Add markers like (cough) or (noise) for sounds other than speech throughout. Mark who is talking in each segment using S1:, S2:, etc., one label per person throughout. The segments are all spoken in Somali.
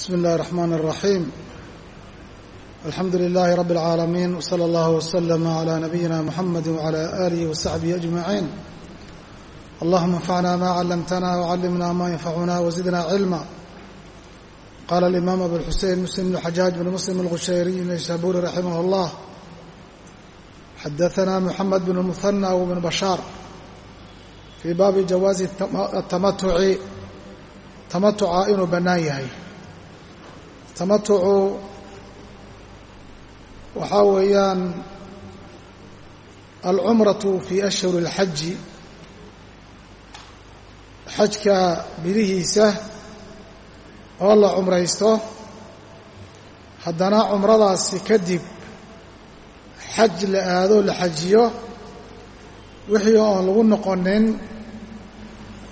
S1: bsmi اllahi الرحmn الرaحيم alxamdu لlh رb العaalمين وslى اllه وsلم عlى نبyina mحamd وعlى آlih وصaxبه أجمعين اllهma انfعna ma clمtna وعلمna ma ينfعuna وزidna cilmا qala الإmam أbu الxusein msلم بن xajاaج بن msلم الغushayري النysaburi raximh الlah xadaثna mحamed بن المثنى وبن bashاar fii baabi jawaaزi الtamatuci tamatuca inuu bannaan yahay tamatucu waxaa weeyaan alcumratu fii ashhuri اlxaji xajka bilihiisa oo la cumraysto. Haddana cumradaasi kadib xaj la aado la xajiyo wixii oon lagu noqonin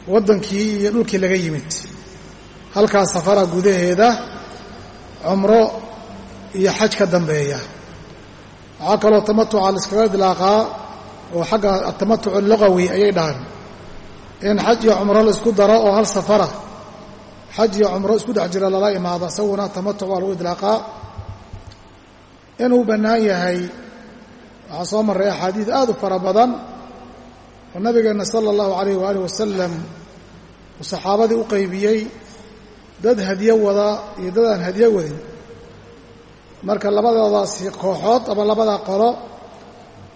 S1: waddankii iyo dhulkii laga yimid. Halkaas safara gudaheeda cumro iyo xaj ka dambeeya. Waxaa kaloo tamatuca laiskaga idlaaqaa oo xagga atamatuc allugawi ayay dhahaan. In xaj iyo cumro la isku daro oo hal safara xaj iyo cumro isku dhex jira lala imaado isaguna tamatuc waa lagu idlaaqaa inuu bannaan yahay waxaa soo marray axaadiid aad u fara badan oo nabigeenna sala allahu calayh waaalih wasalam uu saxaabadii u qaybiyey dad hadyo wada iyo dad aan hadyo wadin. Marka labadoodaasi kooxood ama labada qolo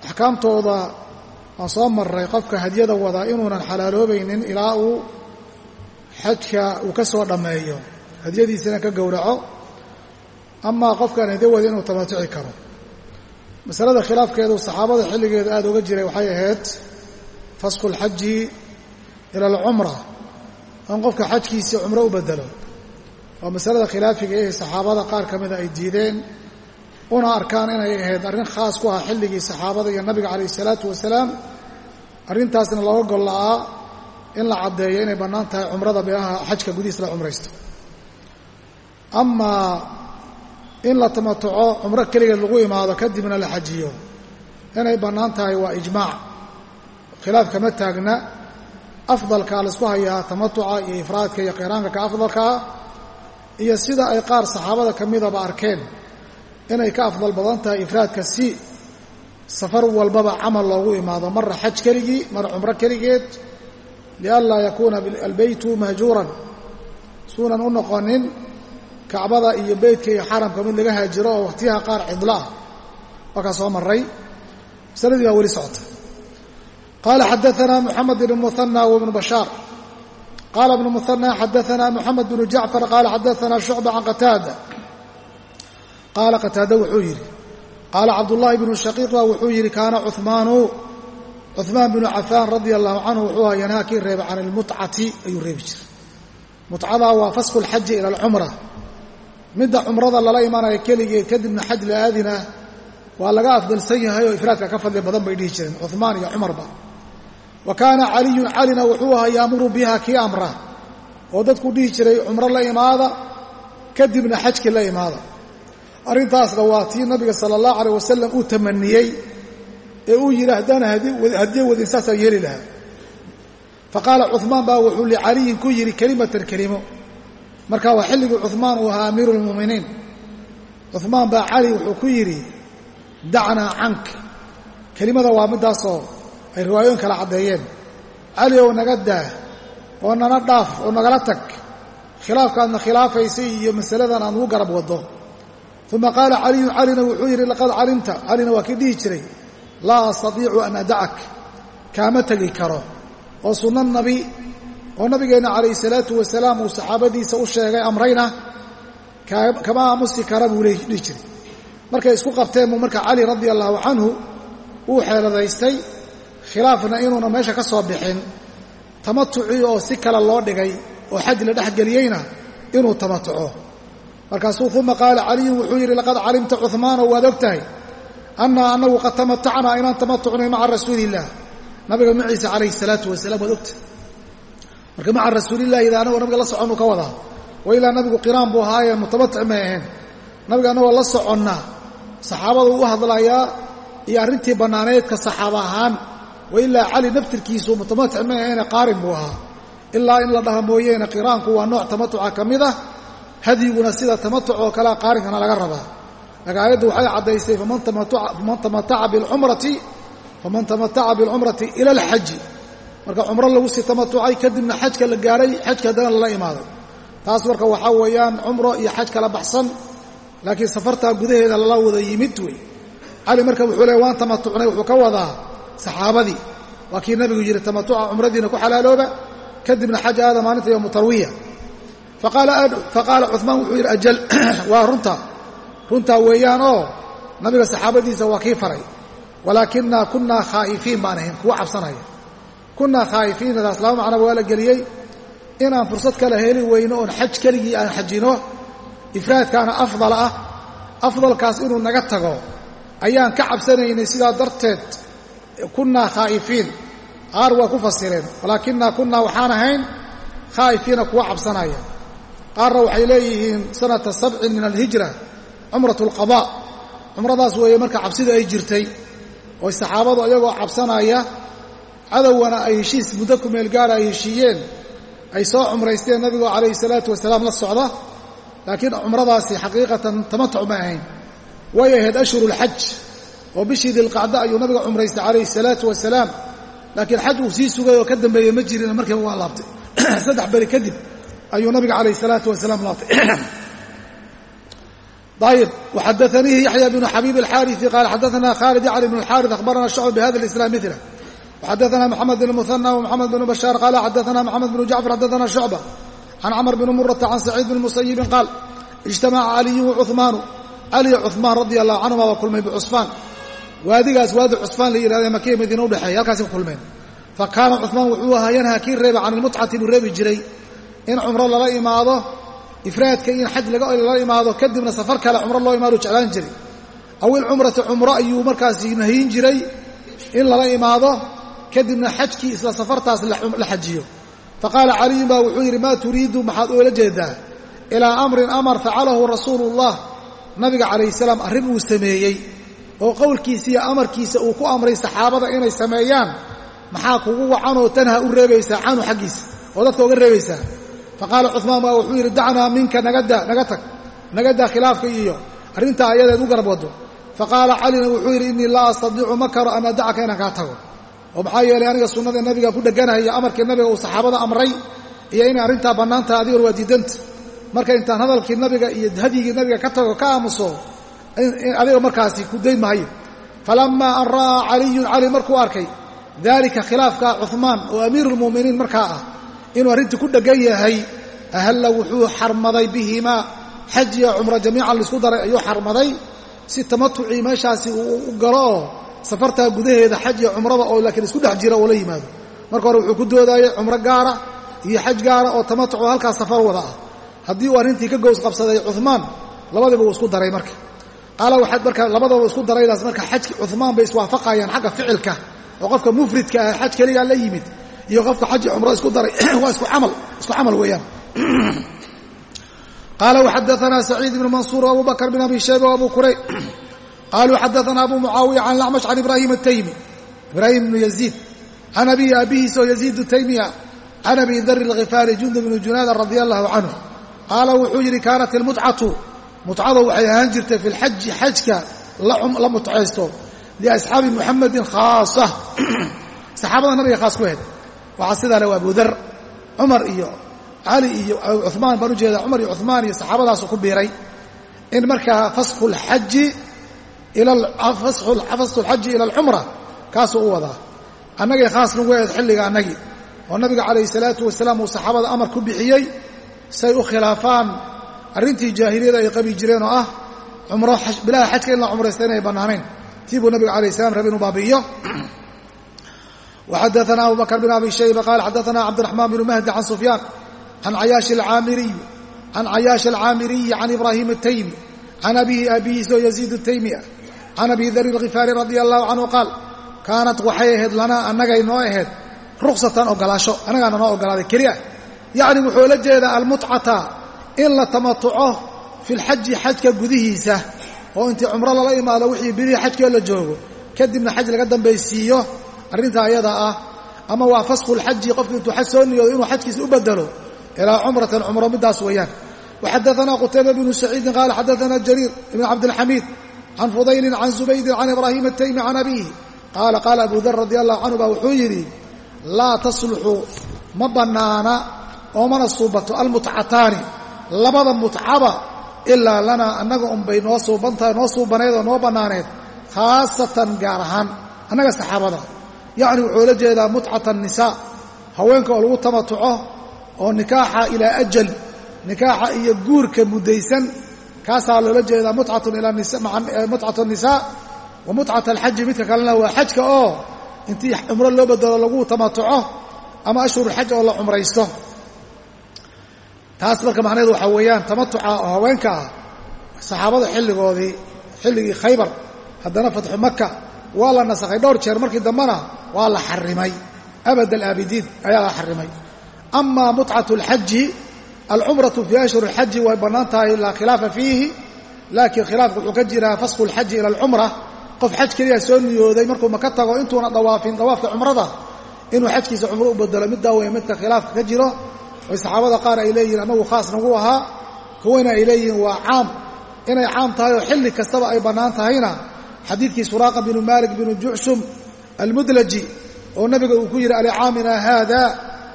S1: axkaamtooda waan soo marray qofka hadyada wada inuunan xalaaloobaynin ilaa uu xajka uu ka soo dhammeeyo. Hadyadiisana ka gowraco amaa qofkaan hadyo wada inuu tamatuci karo. Masalada khilaafkeedu saxaabada xilligeeda aada uga jiray waxay ahayd fasku lxaji ila alcumra. In qofka xajkiisii cumro u bedelo waa masalada khilaafiga ee saxaabada qaar ka mida ay diideen una arkaan inay ahayd arrin khaas ku ah xilligii saxaabada iyo nabiga calayh isalaatu wasalaam arrintaasna looga gol la'aa in la caddeeyo inay bannaan tahay cumrada beaha xajka gudihiis la cumraysto. Amaa in la tamatuco cumro keligeed lagu imaado kadibna la xajiyo. Inay bannaan tahay waa ijmaac. Khilaaf kama taagna. Afdalkaa la isku hayaa tamatuca iyo ifraadka iyo qiraanka ka afdalkaa iyo sida ay qaar saxaabada ka midaba arkeen inay ka afdal badan tahay ifraadka si safar walbaba camal loogu imaado. Mara xaj keligii mar cumro keligeed lianlaa yakuuna albeytu mahjuuran. Suunan u noqonin kacbada iyo beytka iyo xaramka mid laga haajiro oo wakhtiyaha qaar cidla ah. Waa ka soo maray masaladii baa weli socota qaala xadaanaa muxamed ibn muhanna wibnu bashaar. قال ibnu مثنى xadaana moxamed بن جعفر qaala xadaana shucba can qataada qaala qataada wuxuu yidhi qaala cabdullaahi bnu shaqiiq baa wuxuu yidhi kaana cumaanu cumaan binu cafaan radia allahu canhu wuxuu ahaa yanhaakii reeba can ilmutcati ayuu reebi jiray mutcadaa waa fasku lxaji ila alcumra midda cumrada lala imanaya keligeed kadibna xaj la-aadina waa laga afdalsan yahay oo ifraadka ka fadli badan bay dhihi jireen cumaan iyo cumarba wa kaana caliyun calina wuxuu ahaa yaamuru biha kii amra. Oo dadku dhihi jiray cumro la imaada kadibna xajkii la imaada. Arrintaasna waa tii nabiga sala allahu aleyh wasalam uu tamaniyey ee uu yidhi haddana hadiyo wadin saasaan yeeli lahaa. Fa qaala cumaan baa wuxuu licaliyin ku yidhi kelimatan kelimo marka waa xilligii cumaan uu ahaa amiiru lmu'miniin cumaan baa cali wuxuu ku yidhi dacnaa cank kelimada waa middaasoo ay riwaayooyin kala caddeeyeen. Cali ow naga daa oo nana dhaaf oo nagala tag. Khilaafkaadna khilaafaysay iyo masaladan aan ugu garab waddo. Uma qaala caliyun calina wuxuu yidhi laqad calimta. Calina waa kii dhihi jiray laa astatiicu an adacak. Kaama tegi karo. Oo sunna nabi oo nabigeenna calayhi salaatu wasalaam uu saxaabadiisa u sheegay amrayna kama aamusi kara buu dhihi jiray. Markay isku qabteen buu marka cali radia allahu canhu uu xeeladaystay khilaafna inuuna meesha ka soo bixin. Tamatucii oo si kale loo dhigay oo xaj la dhexgeliyeyna inuu tamatuco. Markaasuu uma qaala caliyun wuxuu yidhi laqad calimta cumaano waad og tahay annaa annagu qad tamatacnaa inaan tamatucnay maca rasuuli illaah nabiga maciisa calayhi salaatu wasalaam waad ogtahay marka maca rasuulillahi ida anagoo nabiga la soconu ka wadaa wa ilaa nabigu qiraan buu ahaayee mutamatic may ahayn. Nabiga annagoo la soconnaa saxaabadu u hadlayaa iyo arrintii bannaaneedka saxaaba ahaan wa ilaa cali naftirkiisu mutamatic may ahayne qaarin buu ahaa. Ilaa in la dhaha mooyeene qiraanku waa nooc tamatuca ka mid ah hadyiguna sida tamatuc oo kalea qaarinkana laga rabaa. Laakiin aayaddu waxay caddaysay faman tamataca bilcumrati ila alxaji. Marka cumro lagu sii tamatucay kadibna xajka la gaaray xajka haddana lala imaaday. Taas marka waxaa weeyaan cumro iyo xaj kala baxsan laakiin safartaa gudaheeda lala wada yimid wey. Cali marka wuxuu leey waan tamatucnay wuxuu ka wadaa saxaabadii. Waa kii nabigu yidhi tamatuca cumradiina ku xalaalooba. Kadibna xaj aada maalinta yowmu tarwiya. Faqaala cumaan wuxuu yidhi ajal (clears throat) waa runta. Runtaa weeyaan oo nabiga saxaabadiisa waa kii faray. Walaakinaa kunnaa khaa'ifiin baan ahayn kuwa cabsanaya. Kunnaa khaa'ifiinadaas laba macnaba waa la geliyey. Inaan fursad kale heli weyno oon xaj keligii aan xajino ifraadkaana afdal ah. Afdalkaas inuu naga tago ayaan ka cabsanaynay sidaa darteed kunnaa khaa'ifiin. Qaar waa ku fasireen walaakinaa kunnaa waxaan ahayn khaa'ifiina kuwa cabsanaya. Qaarna waxay leeyihiin sanata sabcin min alhijra cumrat alqadaa cumradaas weeye marka cabsida ay jirtay oo saxaabadu ayagoo cabsanaya cadowwana ay heshiis muddo ku meel gaara ay heshiiyeen ay soo cumraysteen nabigoo calayhi salaatu wasalaam la socda. Laakiin cumradaasi xaqiiqatan tamatuc ma ahayn. Way ahayd ashhurulxaj oo bishii dilqacda ayuu nabiga cumraystay calayhi salaatu wasalaam laakiin xaj uu sii sugay oo ka dambeeye ma jirin markiiba waa laabtay (clears throat) saddex beri kadib ayuu nabiga calayh salaatu wasalaam laabtay ayib waxadaanihi yaxya bnu xabiib alxaariثi qaala xadaana khaalid yacni bn اlxaariث akhbarana shucb bihada اlislam mila وxadaثna mxamed bn muثanى ومxamed bn bashaar qaala xadaثna mxamed bn jacfar xadaثna shucba can camr bn murata can saciid bn musayibin qaal اجtamaca caliyu وcuثmaanu caliyo cuثmaan radi allahu canhuma waa kulmay bicusfaan waadigaas waadi cusfaan la yihahde makiya madiina udhexeeya halkaasay ku kulmeen. Fakaana cuثmaan wuxuu ahaa yanhaa kii reeba can ilmutcati buu reebi jiray. In cumro lala imaado ifraadka in xaj lala imaado kadibna safar kale cumro loo imaado jeclaan jiray. Aw ilcumrati cumro ayuu markaasi nahiyin jiray in lala imaado kadibna xajkii isla safartaas la xajiyo. Faqaala caliyun baa wuxuu yidhi maa turiidu? Maxaad oola jeedaa. Ilaa amrin amar facalahu rasuulu ullah nabiga calayh salaam arrin uu sameeyey oo qowlkiisa iyo amarkiisa uu ku amray saxaabada inay sameeyaan maxaa kugu wacanoo tanha u reebaysaa canu xaggiisa oo dadka uga reebaysaa? Faqaala cuثmaan baa wuxuu yidhi dacnaa minka nagada naga tag nagadaa khilaafka iyo arrintaa ayadeed u garab waddo. Faqaala calina wuxuu yidhi innii laa astadiicu ma karo an adacaka inaan kaa tago. Oo maxaa yeelay aniga sunnada nabiga ku dheganayo amarkii nabiga uu saxaabada amray iyo inay arrintaa bannaan tahay adiguna waa diidanta marka intaan hadalkii nabiga iyo hadyigii nabiga ka tago ka aamuso adiga markaasi ku dayn mahayo an ra'aa caliyun cali markuu arkay daalika khilaafka cuثmaan oo amiiru lmu'miniin markaa ah inuu arrintii ku dheggan yahay ahalla wuxuu xarmaday bihimaa xaj iyo cumro jamiican la isku daray ayuu xarmaday. Si tamatucii meeshaasi uu u galo oo safartaa gudaheeda xaj iyo cumrada oo laakiin isku dhex jira oo la yimaado. Marka hore wuxuu ku doodayay cumro gaara iyo xaj gaara oo tamatuc halkaas safar wada ah. Haddii uu arrintii ka gows qabsaday cuثmaan labadiba uu isku daray marka qaala waxaad marka labadaba isku daraydaas marka xajki cumaan bay iswaafaqayaan xagga ficilka oo qofka mufridka ah xaj keligaa la yimid iyo qofka xaji cumro isku daray. (clears throat) Waa isku amal isku camal weeyaan. (clears throat) Qaala wxadaanaa saciid ibn mansuur abu bakr bn abi shayba w abu kurayb qaluu xadaana abu mucaawiya can lacmash can ibraahim ataymi ibraahim ibnu yaziid. Can abihi abihiisa oo yaziid taymiya can abi dari alkhifaari jundub bnu junaada radi allahu canhu. Qaala wuxuu yidhi kaanat ilmudcatu mutcada waxay ahaan jirtay fi اlxaji xajka la mutcaysto liasxaabi muxamedin khaasa saxaabada nabiga khaas ku ahed waxaa sidaa le waa abudar cumar iyo cali iyo cumaan baan ujeeda cumar iyo cumaan iyo saxaabadaasu ku biiray in markaa fasxu lxaji ila alcumra kaasuu u wadaa annagay khaas nagu ahed xilliga annagii oo nabiga calayhi salaatu wasalaam uu saxaabada amar ku bixiyey say u khilaafaan arrintii jaahiliyada ay qabi jireen oo ah cumro bilaha xajka in la cumraysta inay bannaanayn tii buu nabiga alayh salam rabi inuu baabi'iyo وxadaثna abu bakr بn abi shayba qala xadaثna cabdالرaحman بn mahdi can sufyaan can cayaaشh الcaamiriyi can ibrahim الtaymi can abihi abihiisoo yaزيid الtaymiya can abi dar الغifaari radي الlahu canhu qaal kaanat waxay ahayd lanaa annagay noo ahayd ruksatan ogolaasho annagaana noo ogolaaday keliya yacni wuxuu la jeedaa almutcata in la tamatuco fi lxaji xajka gudihiisa oo intii cumro lala imaado wixii bilihii xajkee la joogo. Kadibna xaj laga dambaysiiyo arrintaa ayada ah ama waa fasku lxaji qofki intuu xaj soo niyoodo inuu xajkiisa u bedelo ilaa cumratan cumro middaas weeyaan. Waxadaana qutayba bnu saciidin qaala xadaana jariir ibn cabdilxamiid can fudaylin can zubaydin can ibraahim ataymi can abiihi. Qaala qaala abu dar radi allahu canhu baa wuxuu yidhi laa tasluxu ma bannaana oo mana suubato almutcataani labada mutcaba ilaa lanaa annaga unbay noo suubantahay noo suubanayd oo noo bannaaneed khaasatan gaar ahaan annaga saxaabada. Yacni wuxuu la jeedaa mutcata annisaa haweenka oo lagu tamatuco oo nikaaxa ilaa ajal nikaaxa iyo guurka muddaysan kaasaa loola jeedaa mutcatu nisaa wa mutcat alxaji midka kalena waa xajka oo intii cumro loo bedelo lagu tamatuco ama ashhurulxaj oo la cumraysto taas marka macnaheedu waxaa weeyaan tamatuca oo haweenka ah saxaabada xilligoodii xilligii khaybar haddana fatxu maka waa la nasakhay. Dhowr jeer markii dambena waa la xarimay abad alaabidiin ayaa la xarimay ama mutcat alxaji alcumratu fii ashhur alxaji way bannaan tahay laa khilaafa fiihi. Laakiin khilaafku wuxuu ka jiraa fasku alxaji ila alcumra qof xaj keliya soo niyooday markuu maka tago intuuna dawaafin dawaafka cumrada inuu xajkiisa cumro u bedelo middaa weeye midka khilaafka ka jiro oy saxaabada qaar ay leeyihiin annagu khaas nagu ahaa kuwana ay leeyihiin waa caam. Inay caam tahay oo xilli kastaba ay bannaan tahayna xadiidkii suraaqa binu maalik binu jucshum almudlaji oo nabiga uu ku yidhi alicaamina haada?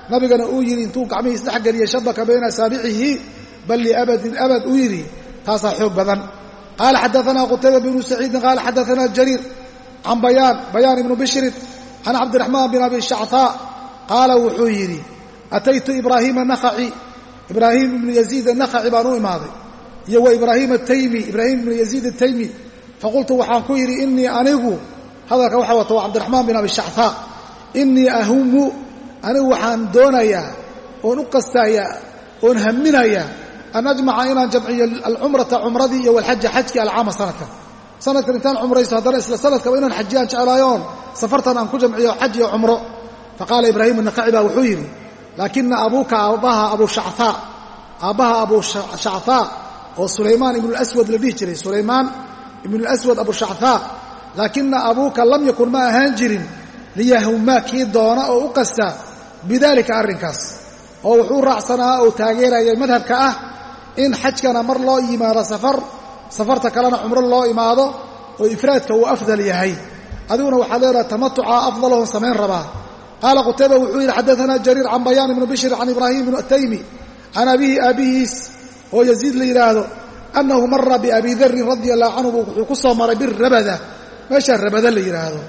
S1: Nabigana uu yidhi intuu gacmihiis dhex geliyey shabaka bayna asaabicihi bal liabadin abad uu yidhi. Taasaa xoog badan. Qaala xadaanaa qutayba bnu saciidin qaala xadaanaa jariir can bayaan bayaan ibnu bishrin can cabdiraxmaan bin abi shactaa qaala wuxuu yidhi ataytu ibraahiima nakhaci ibraahim ibnu yaziid anakhaci baan u imaaday iyo wa ibraahim ataymi ibraahim ibnu yaziid ataymi faqultu waxaan ku yidhi inii anigu hadalka waxa wata waa cabdiraxmaan bin abi shactaa inii ahumu anigu waxaan doonayaa oon u qastayaa oon haminayaa an ajmaca inaan jamciyo alcumrata cumradii iyo walxaja xajkii alcaama sanadkan sanadkan intaan cumraysto haddana isla sanadkaba inaan xajiyaan jeclaayoon safartan aan ku jamciyo xaj iyo cumro faqaala ibraahim anakaci baa wuxuu yidhi laakina abuuka aabbaha abushacaa aabbaha abuu shachaa oo sulaymaan ibnulaswad la dhihi jiray. Sulaymaan ibnulaswad abushachaa laakina abuuka lam yakun ma ahaan jirin liyahuma kii doona oo u qasta bidaalika arrinkaas. Oo wuxuu raacsanaa oo taageerayay madhabka ah in xajkana mar loo yimaado safar safarta kalena cumro loo imaado oo ifraadka uu afdal yahay. Adiguna waxaad leedahay tamatuca afdalahon samayn rabaa qaala qutayba wuxuu yidhi xadaanaa jariir can bayaan ibnu bishir can ibraahim ibnu ataymi can abihi aabihiis oo yaziid la yidhaahdo annahu mara biabi darin radia allahu canhu wuxuu ku soo maray birabada meeshaa rabada la yidhaahdo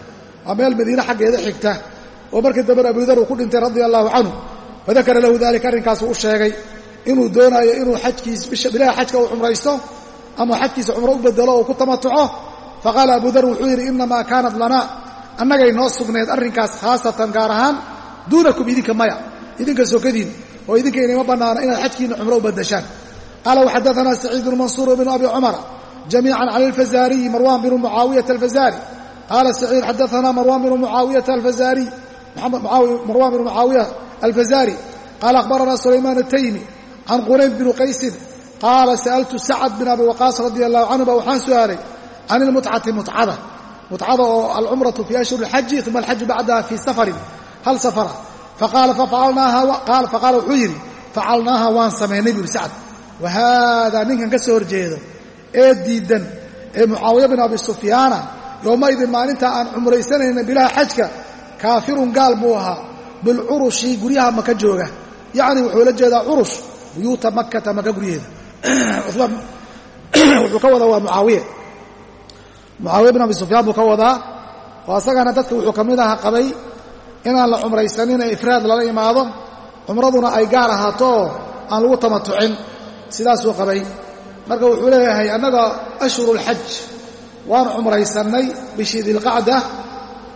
S1: waa meel madiine xaggeeda xigta oo markii dambena abu dar uu ku dhintay radia allahu canhu fadakara lahu dalika arrinkaasuu u sheegay inuu doonaayo inuu xajkiis bilaha xajka uu cumraysto ama xajkiisa cumro u bedelo oo ku tamatuco faqaala abu dar wuxuu yidhi inamaa kaanat lana annagay noo sugnayd arrinkaas khaasatan gaar ahaan duunakum idinka maya idinka sokadiin oo idinka inayma bannaano inaad xajkiina cumro u badashaan. Qaala waxadaanaa saciid bnu mansuur bnu abi cumara jamiican can alfazaariyi marwan bnu mucaawiyata alfazaari. Qaala saciid xadaanaa marwan bnu mucaawiyata alfazaariy marwan bnu mucaawiya alfazaari. Qaala akhbaranaa sulaymaan ataymi can qurayn bni qaysin. Qaala sa'altu sacad bin abi waqaas radia allahu canhu ba waxaan su'aalay can ilmutcati mutcada mutcada oo alcumratu fii ashhur اlxaji uma alxaju bacdaha fii safarin hal safara faqaala wuxuu yidhi facalnaaha waan samaynay buri sacad wa haadaa ninkan ka soo horjeedo ee diidan ee mucaawiya bin abi sufyaana yowmaidin maalintaa aan cumraysanayna bilaha xajka kaafirun gaal buu ahaa bilcurushi guryaha maka jooga yacni wuxuu la jeedaa curush buyuuta makata maka guryaheeda wuxuu ka wadaa waa mucaawiye mucaawiya bin abi sufyaan buu ka wadaa oo asagana dadka wuxuu ka mid aha qabay inaan la cumraysanin ee ifraad lala imaado cumraduna ay gaar ahaato oo aan lagu tamatucin. Sidaasuu qabay. Marka wuxuu leeyahay annaga ashhuru lxaj waan cumraysannay bishii dilqacda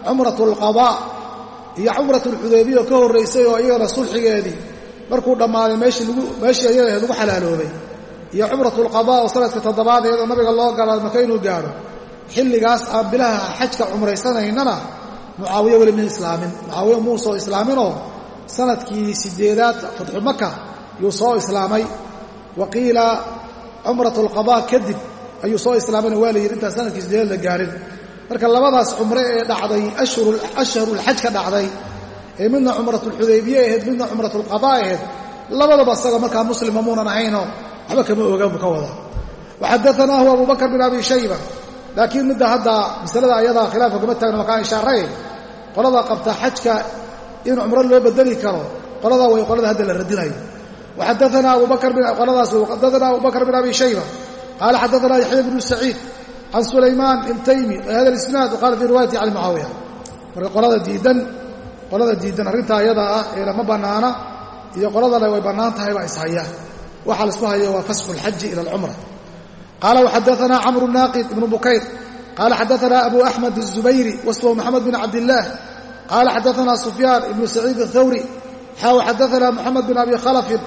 S1: cumratu alqadaa iyo cumratu lxudaybiya ka horraysay oo iyagana sulxigeedii markuu dhammaaday meeshii ayadaheed lagu xalaaloobay iyo cumratu lqadaa oo sanadka toddobaadeed oo nabiga loo galaa maka inuu gaadho xilligaas aan bilaha xajka cumraysanaynana mucaawiye weli min islaamin. Mucaawiye muu soo islaaminoo? Sanadkii sideedaad fatxu maka yuu soo islaamay. Wa qiila cumrat alqadaa kadib ayuu soo islaamayna waa la yidhi intaan sannadkii sideedaad la gaarin. Marka labadaas cumre ee dhacday ashharulxaj ka dhacday ee midna cumratulxudaybiye ahayd midna cumratulqadaa ahayd labadaba isaga markaa muslima muunan ahaynoo? Waxba kama ogaan buu ka wadaa. Waxadaanaahu abu bakr bin abi shayba laakiin midda hadda masalada ayadaa khilaafka kuma taagna makaan ishaarayn. Qolada qabta xajka in cumro loo bedeli karo qoladaa way qolada hadda la radinayo. Waxadaana abu bakr qoladaas xadaana abu bakr bin abi shayba. Qaala xadaana yaxya bnu saciid can sulaymaan ibtaymi hada isnaad qaala fii riwaayati cali mucaawiya marka qolada diidan qolada diidan arrintaa ayadaa ah ee lama bannaana iyo qoladale way bannaan tahay baa ishaya waxaa la isku haya waa fasxu lxaji ila alcumra qaala waxadaana camru naaqid ibnu bukayr qaala xadaana abu axmed الzubayri wasfu maxamed bin cabdillaah qaala xadaana sufyaan ibnu saciid athawri xaaw xadaana moxamed bin abi khalafin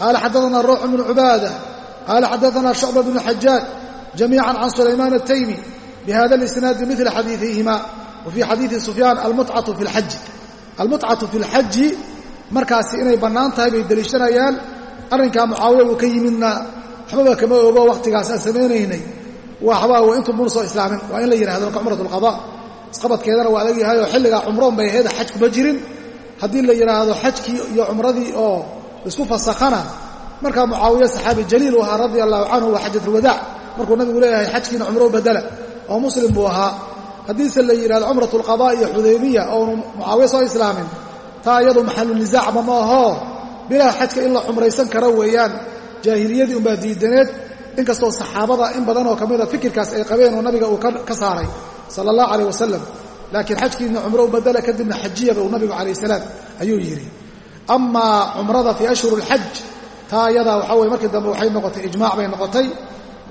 S1: qaala xadaana ruux bnu cubaada qaala xadaana shucba bnu xajaaj jamiica can sulaymaan ataymi bihada اlisnaadi mila xadiiثihima wa fii xadiiثi sufyaan almutcatu fi اlxaji almutcatu fi اlxaji markaasi inay bannaan tahay bay deliishanayaan arrinkaa mucaawiya uu ka yimidna waxbaba kama ogo wakhtigaas aan samaynaynay waxbaa w intuu muna soo islaamin waa in la yidhahdo marka cumrat alqada isqabadkeedana waa adag yahay oo xilligaa cumroon bay ahayd xaj kuma jirin. Haddii la yidhaahdo xajkii iyo cumradii oo isku fasakhana markaa mucaawiya saxaabi jaliil u ahaa radia allahu canhu waa xajatulwadaac markuu nabigu leeyahay xajkiina cumro badela oo muslim buu ahaa. Haddiise la yidhahdo cumrat alqadaa iyo xudaybiya oonu mucaawiya soo islaamin taa iyadu maxalu nisaacba ma ahoo bilaha xajka in la cumraysan karo weeyaan jaahiliyadii unbaa diidaneed inkastoo saxaabada in badan oo ka mida fikirkaas ay qabeen oo nabiga uu ka saaray sala allah calayh wasalam laakiin xajkiina cumro u badela kadibna xajiyaba uu nabigu calayh salaam ayuu yidhi amaa cumrada fii ashhuri alxaj taa iyadaa waxaa weye markii dambe waxay noqotay ijmaac bay noqotay.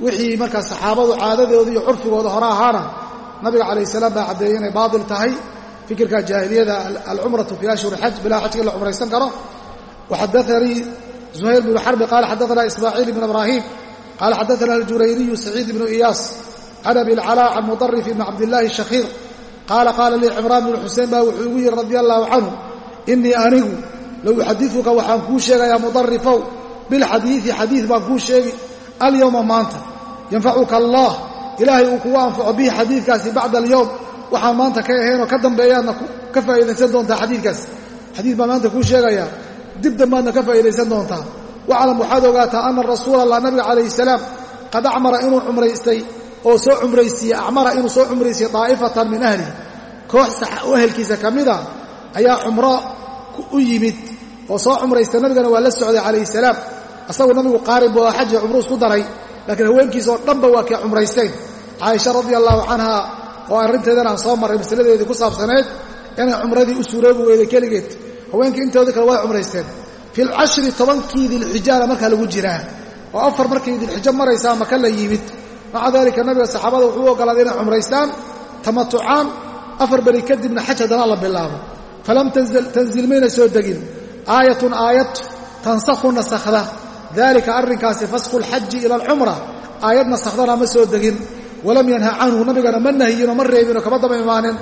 S1: Wixii markaa saxaabadu caadadooda iyo curfigooda hore ahaana nabiga calayh salaam baa caddeeyey inay baatil tahay. Fikirka jaahiliyada alcumratu fii ashhuri xaj bilaha xajka in la cumraysan karo. Waxadaanii zuhayr bnu xarbi qaala xadaana ismaaciil ibn ibraahim qaala xadaana aljurayriyu saciid ibnu iyaas can abi lcalaa can mudarif ibni cabdillaahi shakhiir qaala qaala lii cimraan bnu xuseen baa wuxuu igu yidhi radia allaahu canhu innii anigu low uxadiuka waxaan kuu sheegayaa mudarifow bilxadiidi xadiid baan kuu sheegi alyowma maanta yanfacuka allah ilaahay uu kugu anfaco bihi xadiidkaasi bacda alyowm waxaan maanta ka ahaynoo ka dambeeyaadna ka faa'iidaysan doontaa xadiidkaas xadiid baan maanta kuu sheegayaa dib dambaadna ka faa'iidaysan doontaa. Waclam waxaad ogaataa ana rasuula allah nabiga calayhi salaam qad acmara inuu cumraystay oo soo cumraysiiyey acmara inuu soo cumraysiiyey daa'ifatan min ahlihi. Koox ehelkiisa ka mida ayaa cumro u yimid oo soo cumraystay. Nabigana waa la socday calayhi salaam. Asagu nabigu qaarin buu xaji cumruu isku daray laakiin haweenkiisa oo dhanba waa kay cumraysteen caaisha radia allaahu canha oo arrinteedana aan soo marray masaladeedii ku saabsaneed inay cumradii u suuroobi weyday keligeed haweenkii intoodii kale way cumraysteen. Fi lcashri tobankii dilxijaana markaa lagu jiraa oo afar markay dilxijo maraysaa maka la yimid. Maca daalika nabiga saxaabada wuxuu u ogolaaday inay cumraystaan tamatucaan afar beri kadibna xaj haddana la bilaabo. Falam tanzil mayna soo degin. Aayatun aayad tansakhu nasakhda. Dalika arrinkaasi fasku lxaji ila alcumra aayad nasakhdana ma soo degin. Walam yanha canhu nabigana ma nahiyinoo ma reebinoo kama daba imaanin.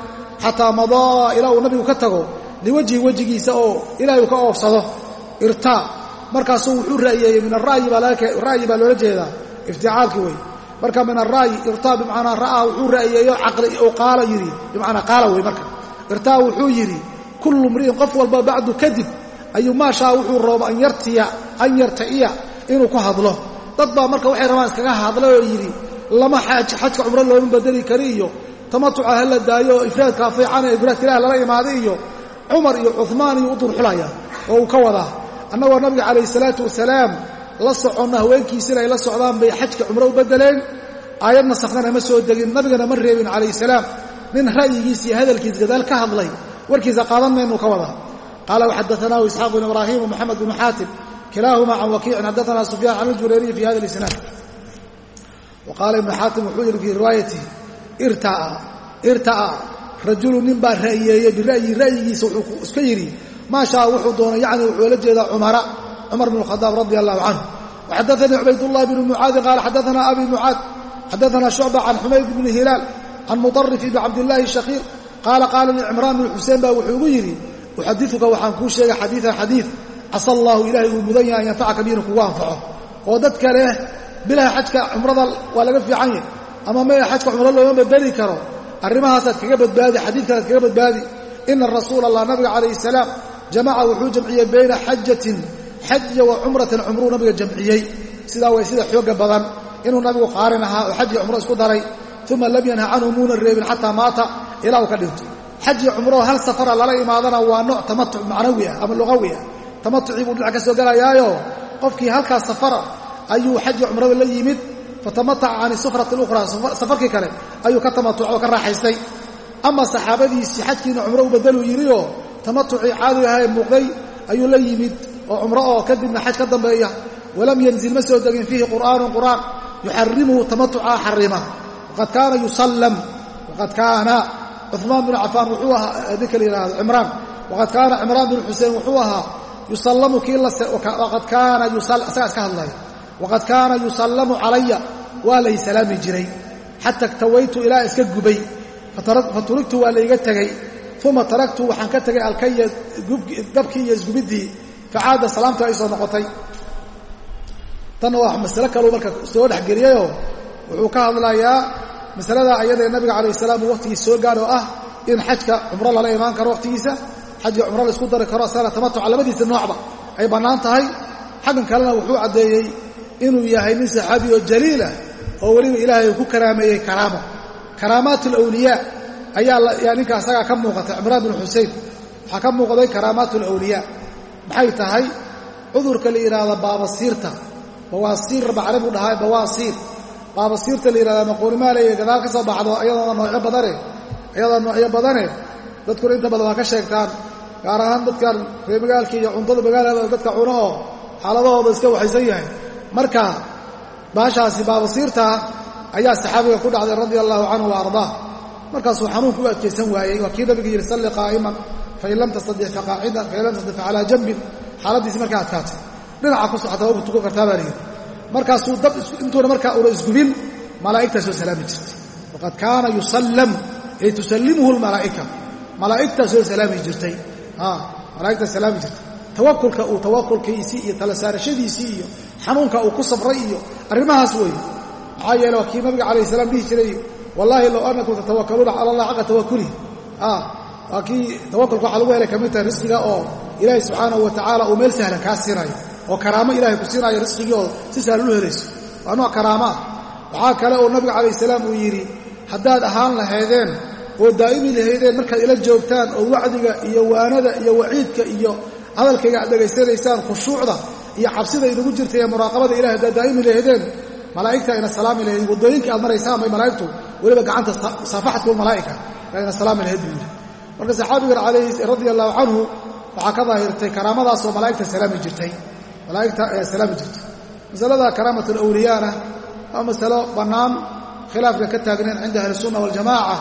S1: Xataa madaa ilaa uu nabigu ka tago liwajhi wejigiisa oo ilaahay ka oofsado irtaa. Markaasuu wuxuu ra'yeeyey min ara'yi ra'yi baa loola jeedaa. Ifticaalkii wey marka min ara'yi irtaa bimacnaa ra'aa wuxuu ra'yeeyo caqli oo qaala yidhi. Bimacnaa qaala wey marka. Irtaa wuxuu yidhi kullu mri'in qof walba bacdu kadib ayuu maashaa wuxuu roobo an yartiya an yarta'iya inuu ku hadlo. Dad baa marka waxay rabaan iskaga hadla oo yidhi lama xajka cumro looma bedeli kari iyo tamatuca ha la daayo oo ifraadkaa fiican ee ifraadka ilaah lala imaaday iyo cumar iyo cumaan iyo u durxulaya oo uu ka wadaa. Annagoo nabiga calayhi salaatu wasalaam la soconna haweenkiisina ay la socdaan bay xajka cumro u beddeleen. Aayad nasakhnana ma soo degin nabigana ma reebin calayhi salaam. Nin ra'yigiis iyo hadalkiis gadaal ka hadlay warkiisa qaadan maynuu ka wadaa. Qaala waxadaanaahu isxaaq bn ibraahim wmoxamed bnu xaatim kilaahumaa can wakiicin xadaana sufyaan can aljurayriyi fi hada lisnaad wa qaala ibnu xaatim wuxuu yidhi fii riwaayatihi irta'a rajulu nin baa ra'yeeyey bira'yi ra'yigiisa wuxuu iska yidhi maa shaa wuxuu doonay yacni wuxuu la jeedaa cumara cumar bn khadaab radi allahu canhu waxadaanii cubaydullahi bnu mucaadi qaala xadaana abi mucaad xadaana shucba can xumayd bni hilaal can mudarif ibni cabdillaahi shakiir qaala qaala li cimraan bn xuseen baa wuxuu igu yidhi uxadiuka waxaan kuu sheegay xadiian xadiid casa allaahu ilaahay uu mudan yahay an yanfacaka bi inuu kugu anfaco? Oo dadka leh bilaha xajka cumrada waa laga fiican yahy ama maya xajka cumro looma bedeli karo arrimahaasaad kaga badbaadi xadiidkanaad kaga badbaadi. Ina rasuula allah nabiga calayhi salaam jamaca wuxuu jamciyey bayna xajatin xaj iyo wa cumratin cumruu nabiga jamciyey. Sidaa way sida xooga badan. Inuu nabigu qaarin ahaa oo xaj iyo cumro isku daray. Uma lam yanha canhu muunan reebin xataa maata. Ilaa uu ka dhinto xaj iyo cumro hal safara lala imaadana waa nooc tamatuc macnawi ah ama luqawi ah. Tamatucii buu dhinac ka soo gelayaayo qofkii halkaas safara ayuu xaj iyo cumraba la yimid. Fatamataca can sufrati اlukhraa safarkii kale ayuu ka tamatuc oo ka raaxaystay. Ama saxaabadiisii xajkiina cumro u bedeluu yidhioo tamatucii caadiga ahaa ee muuqday ayuu la yimid oo cumro oo kadibna xaj ka dambeeya. Walam yanzil ma soo degin fiihi qur'aanu qur'aan. Yuxarimuhu tamatucaa xarima waqad kaana yusallam. Waqad kaana cuثmaan binu cafaan wuxuu ahaa ninka la yidhahdo cimraan. Waqad kaana cimraan binu xuseen wuxuu ahaa yusallamu kii waqad kaana isagaa iska hadlaya waqad kaana yusallamu calaya. Waa lay salaami jiray xata ktawaytu ilaa iska gubay faturigtu waa layga tegey uma taraktu waxaan ka tegay alkaya gabkii iyo isgubiddii facaada salaamtii ay soo noqotay tanna waa masale kaluu marka soo dhexgeliyayoo wuxuu ka hadlayaa masalada ayadee nabiga calayh salaam uu waqtigiisa soo gaar oo ah in xajka cumro lala imaan karo waqtigiisa xajka cumro la isku dari karo asagana tamatuca labadiisa noocba ay bannaan tahay xaggan kalena wuxuu caddeeyey inuu yahay nin saxaabi oo jaliilah oo weliba ilaahay uu ku karaameeyey karaamo karaamaat alawliyaa ayaa ninka asagaa ka muuqatay cimraan bin xusein waxaa ka muuqday karaamaat alawliyaa maxay tahay? Cudurka la yidhaahda baabasiirta. Bawaasiir bacrabu dhahaa bawaasiir. Baabasiirta la yidhahda maquurimaaley gadaal ka soo baxdo iyadoo noocyo badane iyadoo noocyo badane dadkuna inta badan waa ka sheegtaan gaar ahaan dadkan reer magaalka iyo cuntada magaalada dadka cuno oo xaaladahooda iska waxaysan yahay. Marka baashaasi baabasiirtaa ayaa saxaabiga ku dhacday radia allahu canhu wa markaasuu xanuunku u adkaysan waayey. Waa kii nabiga yidhi salli qaa'iman fain lam tastadic faqaacidan fain lam tastadic facalaa jambin xaaladiisi markaa adkaatay. Dhinaca ku socota waa ku kartaa baa layidhi markaasuu dab intuuna markaa una isgubin malaa'igtaa soo salaami jirtay. Waqad kaana yusallam ay tusallimuhu lmalaa'ika malaa'igtaa soo salaami jirtay. Malaa'igtaa salaami jirtay. Tawakulka uu tawakulkiisii iyo tala iyo xanuunka uu ku sabray iyo arrimahaas weeye maxaa yeele waa kii nabiga calayh salaam dhihi jiray wallaahi low annakum tatawakaluuna cala allah xaqa tawakulih waa kii tawakulka waxaa lagu helay ka mid tahay risqiga oo ilaahay subxaanahu wa uu meel sahlan kaa siinayo oo karaamo ilahay ku siinayo risqigii oo si sahlan u helayso. Waa nooc karaama ah. Waxaa kale oo nabiga calayh salaam uu yidhi haddaad ahaan lahaydeen oo daa'imi lahaydeen markaad ila joogtaan oo wacdiga iyo waanada iyo waciidka iyo hadalkayga aad dhegaysanaysaan khushuucda iyo cabsida inagu jirtay ee muraaqabada ilahay haddaad daa'imi malaa'igta ayna salaami lahayd waddooyinka aad maraysaan bay malaa'igtu weliba gacanta saafaxatku malaa'ika ayna salaami lahayd buu yidhi. Marka saxaabigan radia allahu canhu waxaa ka daahirtay karaamadaasoo malaa'igta salaami jirtay malaa'igta ayaa salaami jirtay. Masalada karaamat alawliyaana waa masalo bannaan khilaafka ka taagnayn cinda ahli sunna waljamaaca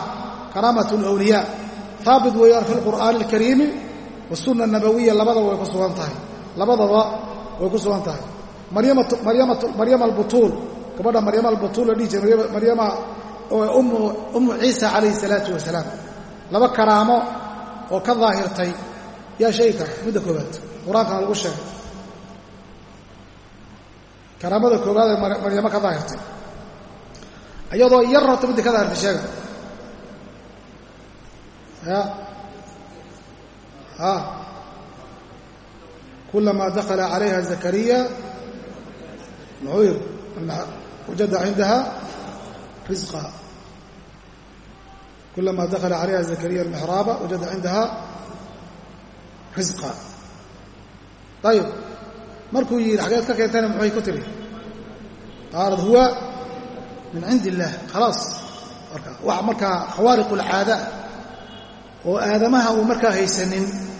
S1: karaamat alawliyaa haabit weeyaan fi lqur'aani alkariimi wasunna nabawiya labadaba way ku sugan tahay. Labadaba way ku sugan tahay. Maryama albutuul gabadha maryama albutuul la dhihi jiray. Maryama ummu ciisa calayhi salaatu wasalaam. Laba karaamo oo ka daahirtay yaa sheegi kara. Midda koobaad qur'aankana lagu sheegay. Karaamada koobaad ee maryamo ka daahirtay iyadoo yar horta midda ka daahirtay sheega ya a kulamaa dakala calayha zakariya muxuu yidhi wajada cindaha risqa kulamaa dakala calayha zakariya almixraaba wajada cindaha risqa ayib markuu yidhi xageed ka keentayna muxuy ku tiri qaalad huwa min cindi illaah khalaas wax markaa khawaariq alcaada oo aadamaha uu markaa haysanin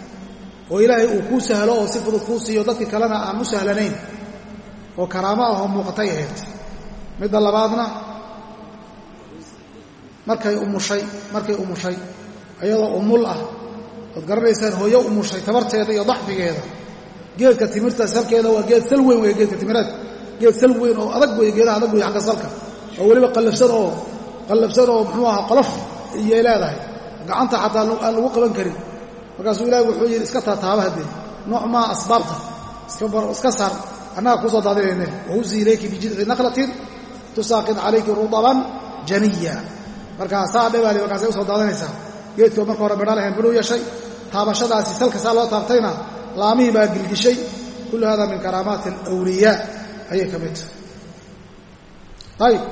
S1: oo ilaahay uu kuu sahlo oo si fudud kuu siiyo dadkii kalena aan u sahlanayn oo karaamo ahoo muuqatay ahayd. Midda labaadna markay umushay markay umushay iyadoo umul ah ood garanaysaan hooyo umushay tabarteeda iyo daxfigeeda. Geedka timirta salkeeda waa geed sal weyn wey geedka timireed geed sal weyn oo adag wey geedaha adag wey xagga salka. Oo weliba qallafsan oo qallafsan oo muxuu ahaa qolof iyay leedahay gacanta xataa aan lagu qaban karin markaasuu ilahi wuxuu yidhi iska taataaba haddee nooc maa asbaabta iska saar annaga ku soo daadinayne wahuzi ilayki bijidci naqlatin tusaaqin calayki rudaban janiya. Markaa saa dhebaali markaasay u soo daadanaysaa geedkoo marka hore midha lahayn midhuu yeeshay taabashadaasi salka saa loo taabtayna laamihii baa gilgishay kullu hada min karaamaati alawliyaa ayay ka mid tahay. Ayib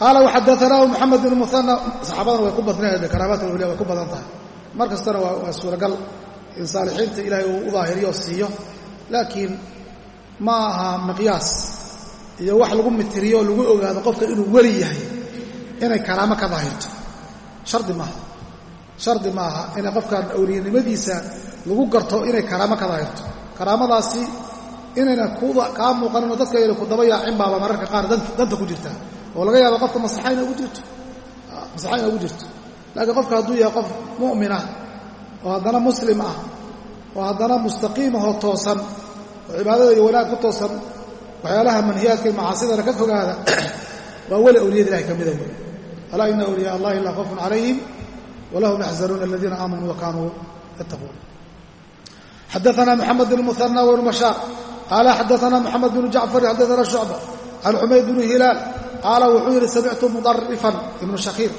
S1: qaala waxadaanaahu maxamed bn muana saxaabadana way ku badnayd karaamat awliya way ku badan tahay. Mar kastana waa suuragal in saalixiinta ilaahay uu u daahiriyo siiyo. Laakiin ma aha miqyaas iyo wax lagu mitiriyo lagu ogaado qofka inuu weli yahay inay karaamo ka daahirto. Shardi maaha shardi maaha inay qofkan awliyanimadiisa lagu garto inay karaamo ka daahirto. Karaamadaasi inayna kaa muuqaninoo dadka yna ku daba yaacin baaba mararka qaar danta ku jirta oo laga yaaba qofka maslaxayna ugu jirto. Maslaxayna ugu jirto. Laakiin qofka hadduu yahay qof mu'minah oo haddana muslim ah oo haddana mustaqiimahoo toosan oo cibaadada iyo wanaag ku toosan waxyaalaha manhiyaadka iyo macaasidana ka fogaada (clears throat) waa weli awliyada ilahay ka mida wey alaa ina awliyaa allahi laa khawfun calayhim walahum yaxzanuuna aladiina aamanuu wa kaanuu yattaquun. Xadaana moxamed bn muhanى wbn mashaar qaala xadaana moxamed bn jacfar xadaana shucba can xumayd bn qaala wuxuu yidhi samictu mudarifan ibnu shakiir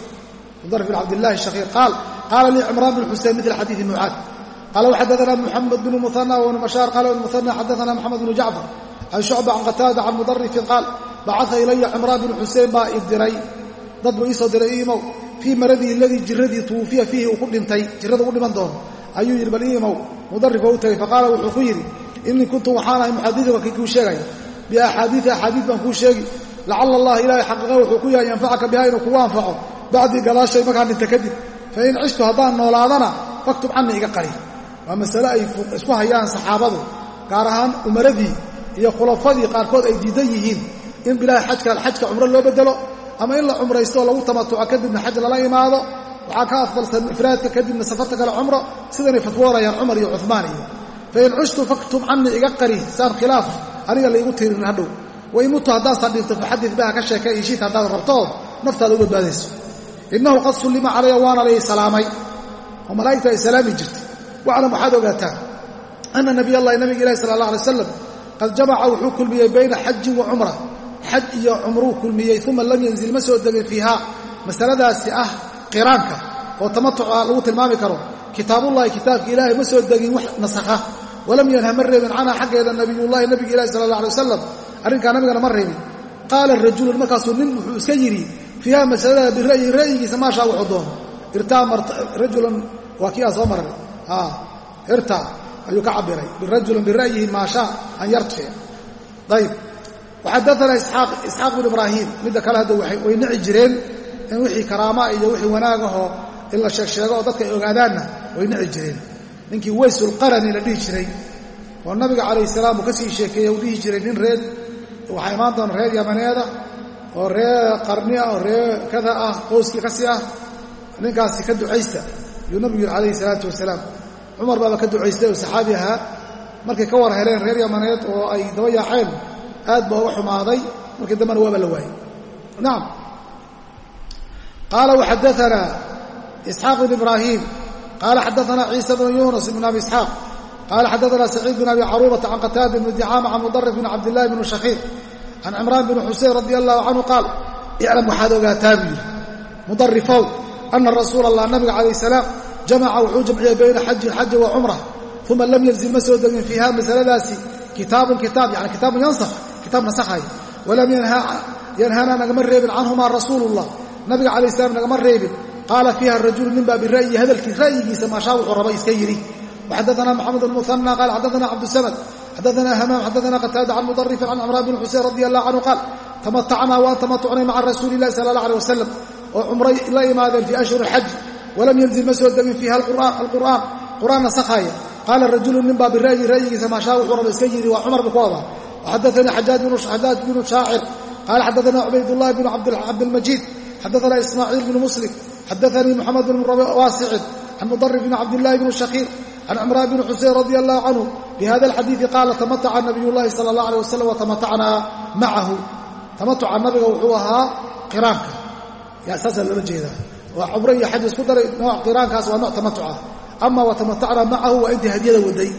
S1: mudarif bn cabdillahi shakiir qaal qaala lii cimraan bn xusein mil xadiidi mucaad qaala waxadaana moxamed bn muhanى wbn mashaar qaala bn muhanى xadaana moxamed bn jacfar can shucba can qataada can mudarifin qaal bacaa ilaya cimraan bn xusein baa i diray dad buu iisoo diray iimow fii maradii aladii jiradii tuwufiya fiihi uu ku dhintay jirada ugu dhiman doono ayuu yidhi bal iimow mudarifoo u tagay faqaala wuxuu ku yidhi innii kuntu waxaan ahay muxadiduka kii kuu sheegaya biaxaadiii axaadiid baan kuu sheegi lacala allah ilaahay xaqiiqa wuxuu ku yahay yanfacaka biha inuu kugu anfaco bacdii gadaashay markaan dhinta kadib fa in cishtu haddaan noolaadana faktub cani iga qari waa masale ay isku hayaan saxaabadu gaar ahaan umaradii iyo khulafadii qaarkood ay diidan yihiin in bilaahi xajka xajka cumro loo bedelo ama in la cumraysto oo lagu tamatuco kadibna xaj lala imaado waxaa ka afdalsan ifraadka kadibna safarta kale cumro sidanay fatwoonayaan cumar iyo cumaan iyo fain cushtu faktub canii iga qari saan khilaaf aniga laygu tirin hadhow wain mutu haddaasaan dhinto faxadid baha ka sheekay ishiit haddaad rabtood naftaada u badbaadayso innahu qad sullima calaya waana lay salaamay. Oo malaa'igtu ay salaami jirtay. Waclam waxaad ogaataa? Ana nabiy allahi nabiga ilahi sala allah alay wasalam qad jamaca wuxuu kulmiyey bayna xajin wa cumra. Xaj iyo cumruu kulmiyey uma lam yanzil ma soo degin fiihaa masaladaasi ah qiraanka oo tamatuca lagu tilmaami karo. Kitaabullahi kitaabka ilaahay ma soo degin wax nasakha. Walam yanha ma reebin canha xaggeeda nabiyullahi nabiga ilahi sala allah alay wasalam arrinkaa nabigana ma reebin qaala rajulun markaasuu nin wuxuu iska yidhi fiiha masalada bira'yi ra'yigiisa maashaa wuxuu doono rajulan waa kii aa soo maray irtaa ayuu ka cabiray rajulan bira'yihi maashaa an yarjic ayb waxadaana isxaaq bn ibraahim. Midda kale hadda way nici jireen in wixii karaama iyo wixii wanaagahoo in la sheegsheego oo dadka ay ogaadaanna way nici jireen. Ninkii weysulqarani la dhihi jiray oo nabiga calayh salaam uu ka waxaa imaan doona reer yamaneeda oo reer qarni ah oo reer kada ah qowskii kasi ah ninkaasi ka ducaysta. Yuu nabigu calayhi salaatu wasalaam. Cumar baaba ka ducaystay oo saxaabi ahaa. Markay ka war heleen reer yamaneed oo ay daba yaaceen aad baa uga xumaaday. Markii dambena waaba la waayey. Nacam qaala waxadaana isxaaq bn ibraahim. Qaala xadaana ciisa bn yunus bn abi isxaaq qaala xadaana saciid bn abi caruubata can qataada bn dicaama can mudarif bn cabdillahi bn shakiir can cimraan bn xusein radi allahu canhu qaal iclam waxaad ogaataa buu yidhi mudarifow ana rasuula allah nabiga calayh salaam jamaca wuxuu jamciyey bayna xajin xaja wa cumra uma lam yanzil ma soo degin fiiha masaladaasi kitaabun kitaab yani kitaabun yansakh kitaab nasakhay walam yanhana nagama reebin canhumaa rasuulullah nabiga calayh salaam nagama reebin qaala fiiha rajulu nin baa bira'yi hadalkii ra'yigiisa maashaa wuxuu raba iska yidhi waxadaana maxamed bn muhanى qaala xadaana cabdusamad xadaana hamaam xadaana qataada can mudarifin can cimraan bn xusein radi allah canhu qaal tamatacnaa waan tamatucnay maca rasuuli illahi sala allah alيh wasalam oo cumray la imaadeen fii ashhuri xaj walam yanzil ma soo degin fiiha alqur'aan qur'aan nasakhaaya qaala rajulu nin baa bira'yi ra'yigiisa maashaa wuxuu raba iska yidhi waa cumar buu ku wadaa waxadaanii xajaaj bnu shaacir qaala xadaana cubaydullahi bnu cabdilmajiid xadaana ismaaciil bnu muslim xadaanii moxamed bn waasicin can mudarif bn cabdillahi bn shakiir can cimraan bn xusein radi allahu canhu bihada alxadiidi qaala tamataca nabiy llahi sala allah alيh wasalam watamatacnaa macahu tamatuca nabiga wuxuu ahaa qiraanka saasaa loola jeedaa waa cumro iyo xaj isku daray nooc qiraankaas waa nooc tamatuca ama watamatacnaa macahu waa intii hadiyada waday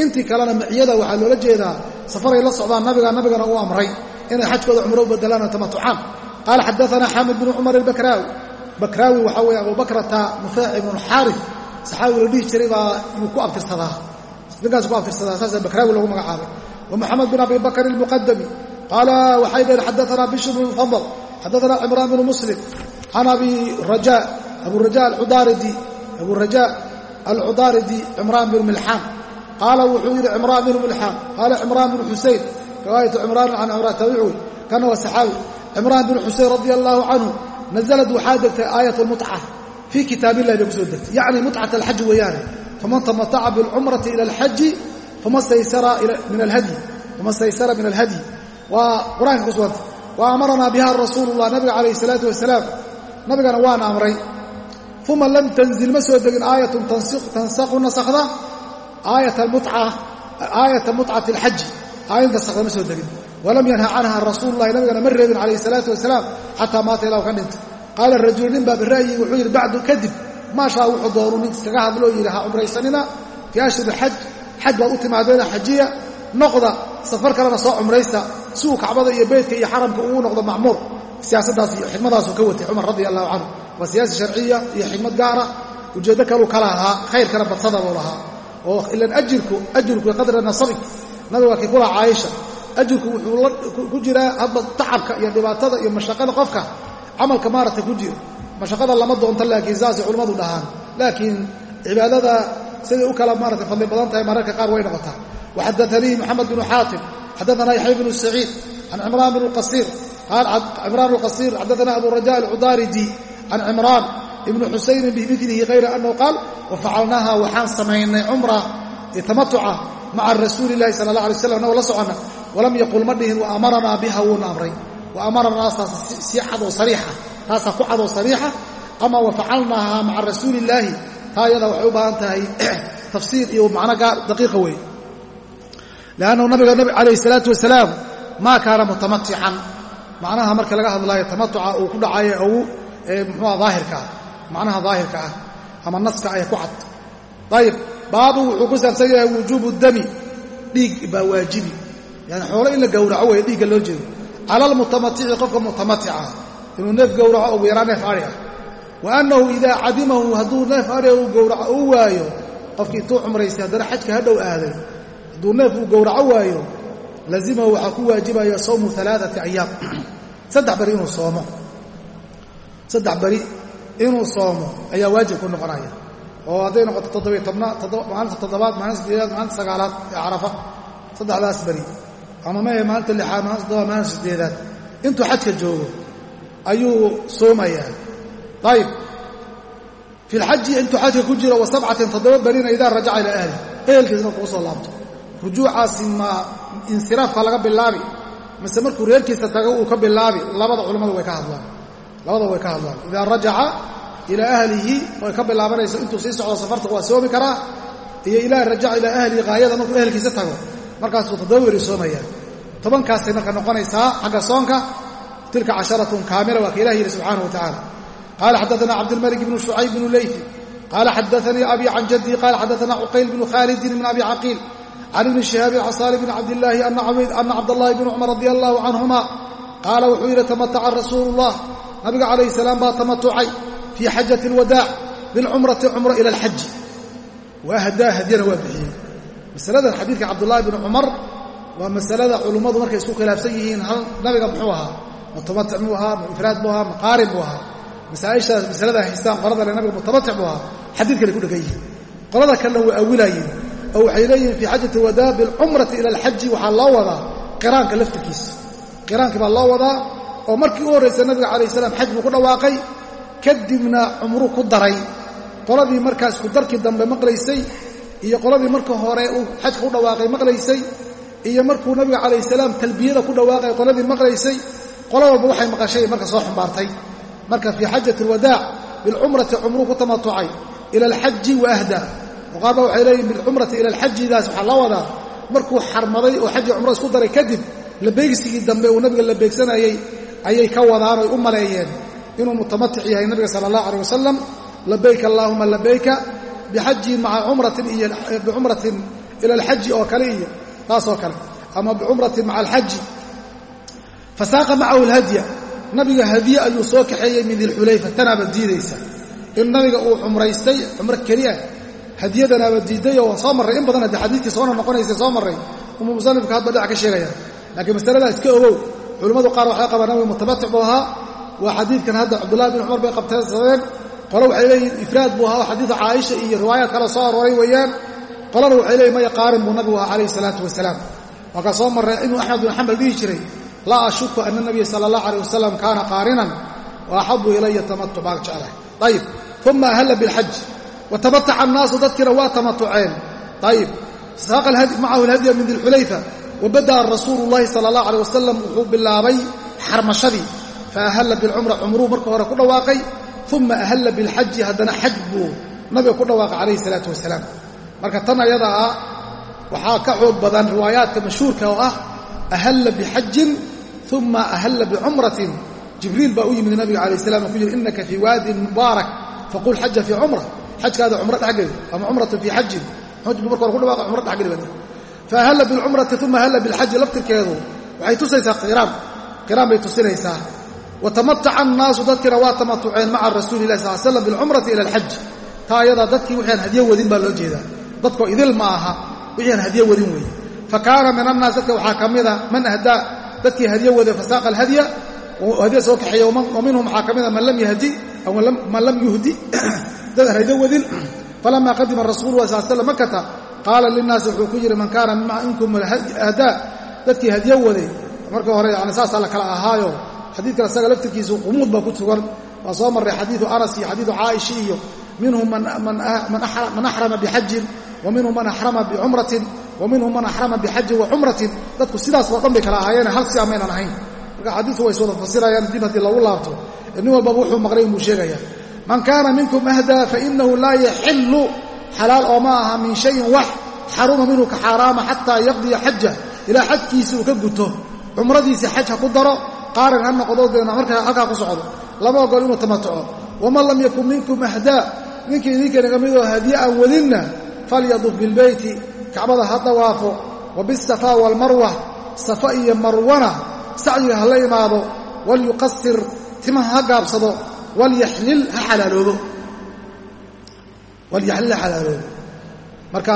S1: intii kalena miciyada waxaa loola jeedaa safaray la socdaan nabiga nabigana uu amray inay xajkooda cumro u bedelaan oo tamatucaan qaala xadaana xaamid bnu cumar albakraawi bakraawi waxaa weeye abubakrata nufaaci bnu xaarif saxaabi la dhihi jiray baa yuu ku abtirsadaa ninkaasu ku abtirsadaa saasaa bakraawi loogu magacaabay. Wa moxamed bin abi bakr almuqadami qaala waxay dhaheen xaddaanaa bishr bn mufadal xaddaanaa cimraan bnu muslim can abi raja aburaja alcudaaridi abu raja alcudaaridi cimraan binu milxaan. Qaala wuxuu yidhi cimraan binu milxaan. Qaala cimraan bnu xusayn riwaayatu cimraan can cimraan tabicuy kana waa saxaabi cimraan binu xusayn radi allaahu canhu nazalad waxaa degtay aayat lmutca fii kitaab illahi bay ku soo degtay yacni mutcat alxaji weeyaane faman tamataca bilcumrati ila alxaji fama staysara min alhadyi waa qur'aanka ku suganta wa amaranaa biha rasuulu llah nabiga calayh isalaatu wasalaam nabigana waana amray uma lam tanzil ma soo degin aayatun tansaqu nasakhda aayata mutcati alxaji aayad nasakhda ma soo degin walam yanha canha rasuulu lahi nabigana ma reebin calayh salaatu wasalaam xataa maata ilahu ka dhintay qaala rajulu nin baa bira'yi wuxuu yidhi bacdu kadib maashaa wuxuu doonuu nin iskaga hadloo yidhi ha cumraysanina fii ashhuri xaj xaj baad u timaadeena xajiya noqda safar kalena soo cumraysta si uu kacbada iyo beytka iyo xaramka uu noqdo macmuur siyaasaddaas iyo xikmadaasuu ka watay cumar radi allahu canhu waa siyaasa sharciya iyo xikmad gaara ujeeddo kaluu kala lahaa khayrkana badsada buu lahaa oo ilan ajirku ajirku qadra nasabik nabiga kii kulaha caaisha ajirku wuxuu ku jiraa hadba tacabka iyo dhibaatada iyo mashaqada qofka camalka maaragta ku jira mashaqada lama doonto laakiin saasay culimmadu dhahaan. Laakiin cibaadada siday u kala maarata fadli badan tahay mararka qaar way noqotaa. Waxadaanii moxamed binu xaatim xadaana yaxya bnu saciid can cimraan bn qasiir cimraan alqasiir xadaana abu raja alcudaaridi can cimraan ibni xusaynin bimilihi hayra annahu qaal wafacalnaaha waxaan samaynay cumra tamatuca maca rasuuli illahi sala allah alay slam anagoo la soconna walam yaqul ma dhihin wa amaranaa biha wuuna amray wa amaranaa taas si cadoo sariixa taasaa ku cadoo sariixa ama wafacalnaaha maca rasuuli illaahi taa iyada waxay u baahan tahay tafsiir iyo macno gaar daqiiqa weeye liannahu nabiga calayhi salaatu wasalaam maa kaana mutamatican macnaha marka laga hadlaayo tamatuca uu ku dhacayo ou muxuuha daahirka ah macnaha daahirka ah ama naska ay ku cad ayib baabu wuxuu ku saabsan yahay wujuubu dami cala almutamatici qofka mutamatica inuu neef gowraco ugu yaraa neef adhi ah. Wa annahu idaa cadimahu hadduu neef adhiga uu gowraco uu waayo qofkii intuu cumraystay haddana xajka hadhow aaday. Hadduu neef uu gowraco waayo lazimahu waxaa ku waajibaya sawmu alaaati ayaam (clears throat) saddex beri inuu soomo. Saddex beri inuu soomo ayaa waajib ku noqonaya. Oo hadday noqoto toddobiy tobnaad maalinta toddobaad maalinta sideedaad maalinta sagaalaad ee carafa. Saddexdaas beri ama mahe maalinta lixaad maalinta maalinta sideedaad intuu xajka joogo ayuu soomayaa. Ayib fi lxaji intuu xajka ku jiro wa sabcatin toddoba berina idaa rajaca ilaa ahli ehelkiisna kuu soo laabto. Rujuucaasi ma insiraafka laga bilaabi mise markuu reerkiisa tago uu ka bilaabi labada culimmadu way ka hadlaan. Labada way ka hadlaan. Idaa rajaca ilaa ahlihi way ka bilaabanayso. Intuu sii socdo safarta waa soomi karaa. Iyo ilaa rajaca ilaa ahlihi haayada markuu ehelkiisa tago markaasuu toddoba weri soomaya. Tobankaasay marka noqonaysaa xagga soonka tilka casharatun kaamila waa ka ilah yidhi subxaana wa tacaala. Qaala xadaana cabdilmalik bnu shucayb bnu leyfi qaala xadaanii abi can jaddii qaala xadaana cuqayl bnu khaalidin min abi caqiil. Can ibni shihaabin can saalim bni cabdillaahi ana cabdallaahi bni cumar radi allahu canhuma qaala wuxuu yidhi tamataca rasuulu llah nabiga calayhi salaam baa tamatucay fii xajati alwadaac bilcumrati cumra ila alxaji wa ahdaa hadyana waa bixiyey masaladan xadiidka cabdullaahi bni cumar waa masalada culummadu markay isku khilaafsan yihiin hal nabiga muxuu ahaa mutamatic muu ahaa ifraad buu ahaa maqaarin buu ahaa masaaishaas masalada haystaan qolada le nabiga mutamatic buu ahaa xadiid kale ku dhegan yihiin. Qolada kalena waa awilayiin oo waxay leeyihiin fii xajati alwadaa bilcumrati ila alxaji waxaa loo wadaa qiraanka laftirkiisa. Qiraankii baa loo wadaa oo markii u horraysa nabiga calayh salaam xaj buu ku dhawaaqay kadibna cumru ku daray. Qoladii markaas ku darkii dambe maqlaysay iyo qoladii marka hore uu xajka ku dhawaaqay maqlaysay iyo markuu nabiga calayh salaam talbiyada ku dhawaaqay qoladii maqlaysay qola walba waxay maqashay marka soo xumbaartay marka fii xajati alwadaac bilcumrati cumruu ku tamatucay ila alxaji wa ahdaa qaar waxay leeyihiin bilcumrati ila alxajidaas waxaa la wadaa markuu xarmaday oo xaji cumro isku daray kadib labeegsigii dambe uu nabiga labeegsanayey ayay ka wadaan oy u maleeyeen. Inuu mutamatic yahay nabiga sala allah aleh wasalam labayk allaahuma labayka bixajin maca cumratin iyo bicumratin ila alxaji oo kale iyo taasoo kale ama bicumratin maca alxaji fasaaqa macahu alhadya nabiga hadiye ayuu soo kaxeeyey min dilxulayfa tanaaba diidaysa in nabiga uu cumraystay cumro keliya hadiyadanaaba diiday oo soo marray in badan haddii xadiidkii soona noqonaysa soo marray umu musanifka hadba dhinac ka sheegaya laakiin masaladaa iska ogow culimmadu qaar waxay qabaan nabiga mutamatic buu ahaa waa xadiidkan hadda cabdullahi bin cumar bay qabteensadeen qolo waxay leeyihiin ifraad buu ahaa oo xadiida caaisha iyo riwaayaad kale soo arooray weeyaan. Qolana waxay leeyihiin maya qaarin buu nabigu ahaa calayhi salaatu wasalaam. Waa kaa soo marray inuu axmed bin xambal dhihi jiray laa ashuku ana nabiya sala allah aleyh wasalam kaana qaarinan wa axabu ilaya tamatuc baan jeclahay ayib uma ahalla bilxaj watamataca annaasu dadkiina waa tamatuceen ayib saaqa macahu alhadya min dilxulayfa wabada'a rasuulu llahi sala allah aleyh wasalam wuxuu bilaabay xarmashadii faahalla bilcumra cumruu marka hore ku dhawaaqay uma ahalla bilxaji haddana xaj buu nabiga ku dhawaaqay calayhi salaatu wasalaam. Marka tan ayada ah waxaa ka xoog badan riwaayaadka mashhuurka oo ah ahalla bixajin uma ahalla bicumratin jibriil baa u yimid nabiga calayh salam oo ku yidhi innaka fii waadin mubaarak. Faqul xaja fii cumra xajkaada cumro dhexgeli ama cumratan fii xajin xaj buu marka hore ku dhawaqa cumro dhexgeli baa faahalla bilcumrati uma ahalla bilxaji laftirkeedu waxay tusaysaa qiraan qiraan bay tusinaysaa watamataca annaasu dadkiina waa tamatuceen maca rasuuli lah sal slam bilcumrati ila alxaj taa ayadaa dadkii wixi aan hadyo wadin baa loo jeedaa. Dadkoo idil ma aha wixii hadyo wadin weeye fa kaana min annaas dadka waxaa ka mida man ahdaa dadkii hadyo wade fasaaqa alhadya hadya soo kaxeeya wa minhum waxaa ka mida man lam yahdi man lam yuhdi (clears throat) dad hadyo wadin. Falama qadima rasuulu lah sal slam makata qaala linnaasi wuxuu ku yidhi man kaana minkum ahdaa dadkii hadyo waday marka hore yani saasaa la kala ahaayo xadiidkan isaga laftirkiisu qumuud baa ku sugan waa soo marray xadiidu anas iyo xadiidu caaisha iyo minhum man axrama bixajin wa minhum man axrama bicumratin wa minhum man axrama bixajin wa cumratin. Dadku sidaas oo dhan bay kala ahaayeen hal si amaynan ahayn. Marka xadiisu way iswada fasirayaan dib haddii lagu laabto nin walbaba wuxuu maqlay inbuu sheegaya man kaana minkum ahdaa fainahu laa yaxillu xalaal oo ma aha min shayin wax xaruma minhu ka xaaraama xataa yaqdiya xaja ilaa xajkiisa uu ka guto cumradiisa xaj ha ku daro qaarin ha noqdo deena markaa halkaa ku socdo. Lama ogol inuu tamatuco. Waman lam yakun minkum ahdaa ninkii idinka naga midoo hadiye aan wadinna falyaduf bilbeyti kacbada ha dawaafo wa bisafa waalmarwa safa iyo marwana sacyiga ha la imaado walyuqasir timaha ha gaabsado walyaxlil ha xalaaloobo. Walyaxlil ha xalaaloobo. Marka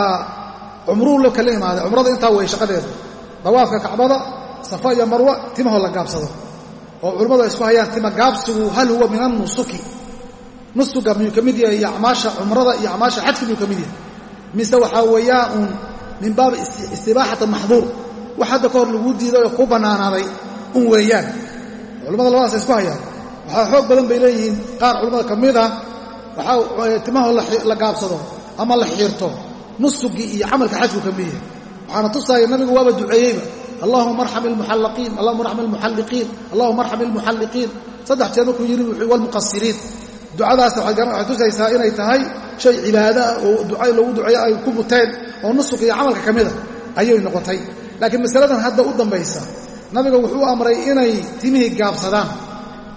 S1: cumruu lo kala imaaday cumrada intaa wey shaqadeeda. Dawaafka kacbada safa iyo marwa timahoo la gaabsado oo culimmadu ay isku hayaan tima gaabsigu hal huwa min annusuki. Nusuga miyuu ka mid yahay iyo acmaasha cumrada iyo acmaasha xajka miyuu ka mid yahay? Mise waxaa weeyaan uun min baabi istibaaxati maxduur. Wax hadda ka hor laguu diiday oo ku bannaanaaday un weeyaan. Culimmada labadaas ay isku hayaan. Waxaa xoog badan bay leeyihiin qaar culimmada ka mid ah waxaa timahoo la gaabsado ama la xiirto nusugii iyo camalka xajku ka mid yahay. Waxaana tusaaya nabigu waaba duceeyeyba allahuma arxam ilmuxalliqiin allahuma arxam ilmuxalliqiin allahuma arxam ilmuxalliqiin saddex jeer markuu yidhi wuxuu walmuqasiriin ducadaas waxay tusaysaa inay tahay shay cibaado ah oo duca loogu duceeyo ay ku muteen oo nusuk iyo camalka ka mida ayay noqotay. Laakiin masaladan hadda u dambaysa nabiga wuxuu amray inay timihii gaabsadaan.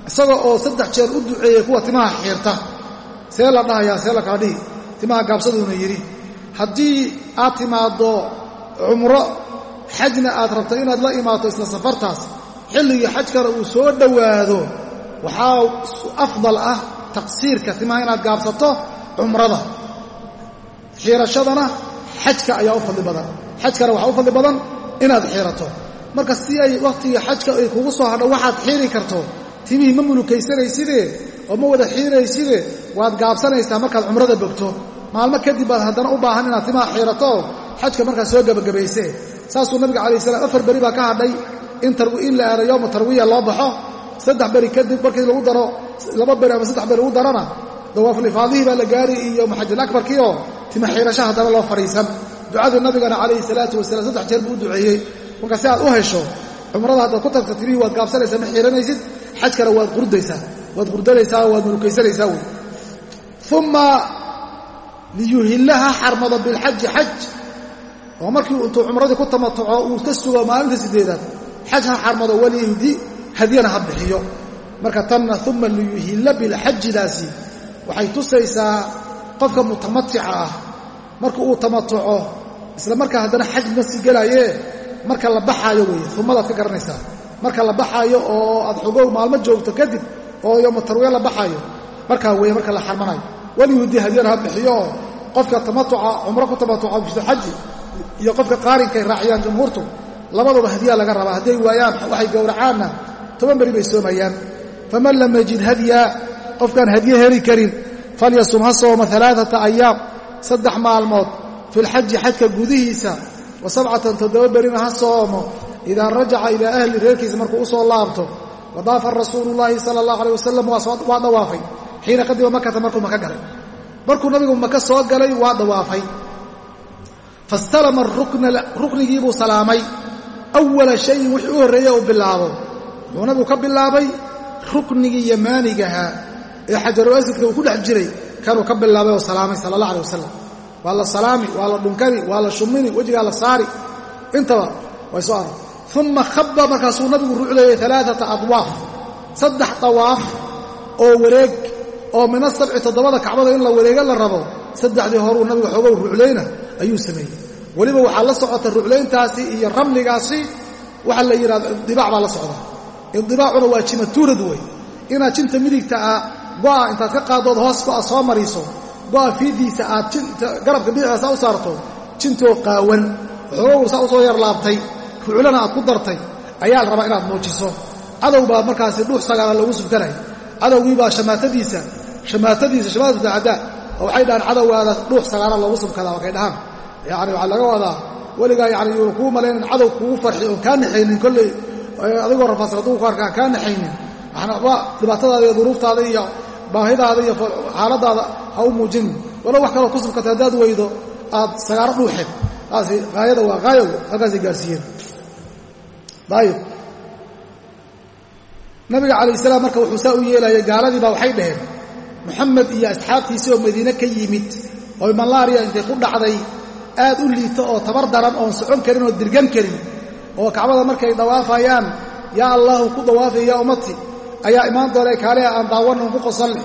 S1: Isaga oo saddex jeer u duceeyey kuwa timaha xiirta see la dhahayaa see la kala dhihi. Timaha gaabsaduuna yidhi haddii aad timaaddo cumro xajna aad rabto inaad la imaato isla safartaas xilligii xajkana uu soo dhowaado waxaa afdal ah taqsiirka timaha inaad gaabsato cumrada. Xiirashadana xajka ayaa u fadli badan. Xajkana waxaa u fadli badan inaad xiirato. Marka si ay wakhtigii xajka ay kugu soo hadho waxaad xiiri karto. Timihii ma mulukaysanaysidee oo ma wada xiirayside? Waad gaabsanaysaa markaad cumrada bogto maalmo kadib baad haddana u baahan inaad timaha xiirato. Xajka markaa soo gebagabayse saasuu nabiga calayh salaam afar beri baa ka hadhay. In la aado yowma tarwiya loo baxo saddex beri kadib markii lagu daro laba beri ama saddex beri lagu darana dawaafulifaadihii baa la gaari iyo maxajil akbarkiioo tima xiirasha haddana loo fadhiisan. Ducadii nabigana calayhi salaatu wasalaam saddex jeer buu u duceeyey. Marka si aad u hesho cumrada haddaad ku tagto timihii waad gaabsanaysaa ma xiiranaysid xajkana waad qurdaysaa waad qurdanaysaa waad mulukaysanaysaa wey. Uma liyuhillaha xarmado bilxaji xaj oo markii intuu cumradii ku tamatuco uu ka sugo maalinta sideedaad xaj ha xarmado walyahdi hadyana ha bixiyo. Marka tanna uma liyuhilla bilxajidaasi waxay tusaysaa qofka mutamatica ah. Marka uu tamatuco isla markaa haddana xaj ma sii gelaayee marka la baxaayo weeye umadaad ka garanaysaa. Marka la baxaayo oo aad xogow maalmo joogto kadib oo yowma tarwiya la baxaayo markaa weeye marka la xarmanayo. Walyuhdi hadyana ha bixiyo. Qofka tamatuca cumro ku tamatuca bishilxaji iyo qofka qaarinkaay raaciyaan jumhuurtu labaduba hadiya laga rabaa. Hadday waayaan waxay gowracaanna toban beri bay soomayaan. Faman lam yajid hadya qofkaan hadye heli karin falyasum ha sooma alaaata ayaam saddex maalmood filxaji xajka gudihiisa wa sabcatan toddoba berina ha soomo. Idaa rajaca ilaa ahli reerkiisa markuu u soo laabto wadaafa rasuulu llaahi sala allah aleh wasalam waa dawaafay xiina qadima makata markuu maka galay. Markuu nabigu maka soo galay waa dawaafay fastalama ruknigiibuu salaamay awala shayin wixii u horreeye uu bilaabo. wuxuu nabigu ka bilaabay ruknigii yamaanigahaa ee xajarul aswadka uu ku dhex jiray. kanuu ka bilaabay oo salaamay sala allah aleh wasalam waa la salaami waa la dhunkani waa la shumini wejigaa la saari. intaba way soo arag uma khaba markaasuu nabigu rucleeyey alaaata adwaaf saddex dawaaf oo wareeg. oo mina sabci toddobada kacbada in la wareega la rabo saddexdii horuu nabigu xoogow ruclayna ayuu sameeyey weliba waxaa la socota ruclayntaasi iyo ramligaasi waxaa la yidhahda idibaac baa la socda. Idibaacuna waa jimatuurad wey inaad jinta midigta ah go'a intaad ka qaaddood hoos go'a soo mariso go'a fiidiisa aad garabka bidixda saa u saarto jintoo qaawan xoogow saa u soo yar laabtay ruclana aad ku dartay ayaa la rabaa inaad muujiso. Cadow baa markaasi dhuux sagaala loogu subkanay cadowgii baa shamaatadiisa shamaatadiisa shamaatatu oo waxay dhahaan cadowgaada dhuux sagaala loogu subkadaa wakay dhahaan yani waxaa laga wadaa weligaa yani kuu malaynan cadow kugu farxi oon kaa naxaynin kolley. Adigoo rafaasal hadduu ku arkaan kaa naxaynin. Waxba dhibaatadaada iyo duruuftaada iyo baahidaada iyo xaaladaada ha u muujinin walo wax kaloo ku subkata haddaad weydo aad sagaaro dhuuxeed taasi haayada waa haayow halkaasay gaarsiiyeen. Ayib nabiga calayh salaam marka wuxuu saa u yeelayay gaaladii baa waxay dhaheen moxamed iyo asxaabtiisii oo madiine ka yimid oo malaariya intay ku dhacday aad u liito oo tabar daran oon socon karin oo dirgan karin oo kacbada markay dawaafayaan yaa allaahu ku dawaafay yaa ummati ayaa imaan doonay kaaliha aan daawanan ku qosanleh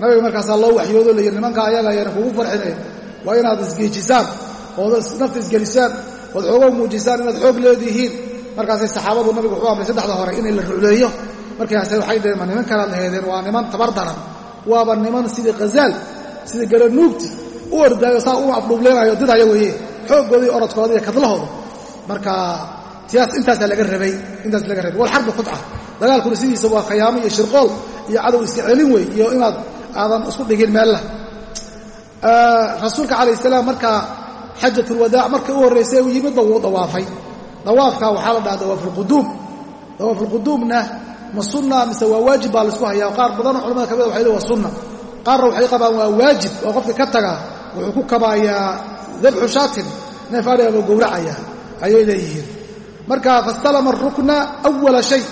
S1: nabiga markaasaa loo waxyoodo la yidhi nimanka ayaga ayana kugu farxinay waa inaad isgeejisaan ood nafta isgelisaan ood xoogo muujisaan inaad xoog leedihiin. Markaasay saxaabadu nabigu wuxuu amray saddexda hore inay la rucleeyo markaase waxay dhaheen ma niman kalaad laheedeen waa niman tabar daran waaba niman sidii khazaal sidii garanuugti u ordaayo saa u afdhuubleenayo didaya weeye. Xooggoodii orodkooda iyo kadlahooda marka tiyaas intaasaa laga rabay intaas laga rabay. Walxarbu khudca dagaalkuna sidiisa waa khayaamo iyo shirqool iyo cadow iska celin wey iyo inaad aadan isku dhigin meella rasuulka calayh salaam markaa xajatulwadaac markii u horraysay u yimidba wuu dawaafay. Dawaafka waxaa la dhaha dawaafulquduum dawaafulquduumna ma sunna mise waa waajib baa la isku hayaa? Qaar badanoo culamada kamida waxay le waa sunna qaarna waxay qabaan waa waajib oo qofka ka taga wuxuu ku kabaayaa dabxu shaatin neef adhiga gowracaya ayay leeyihiin. Marka fastalama arukna awala shay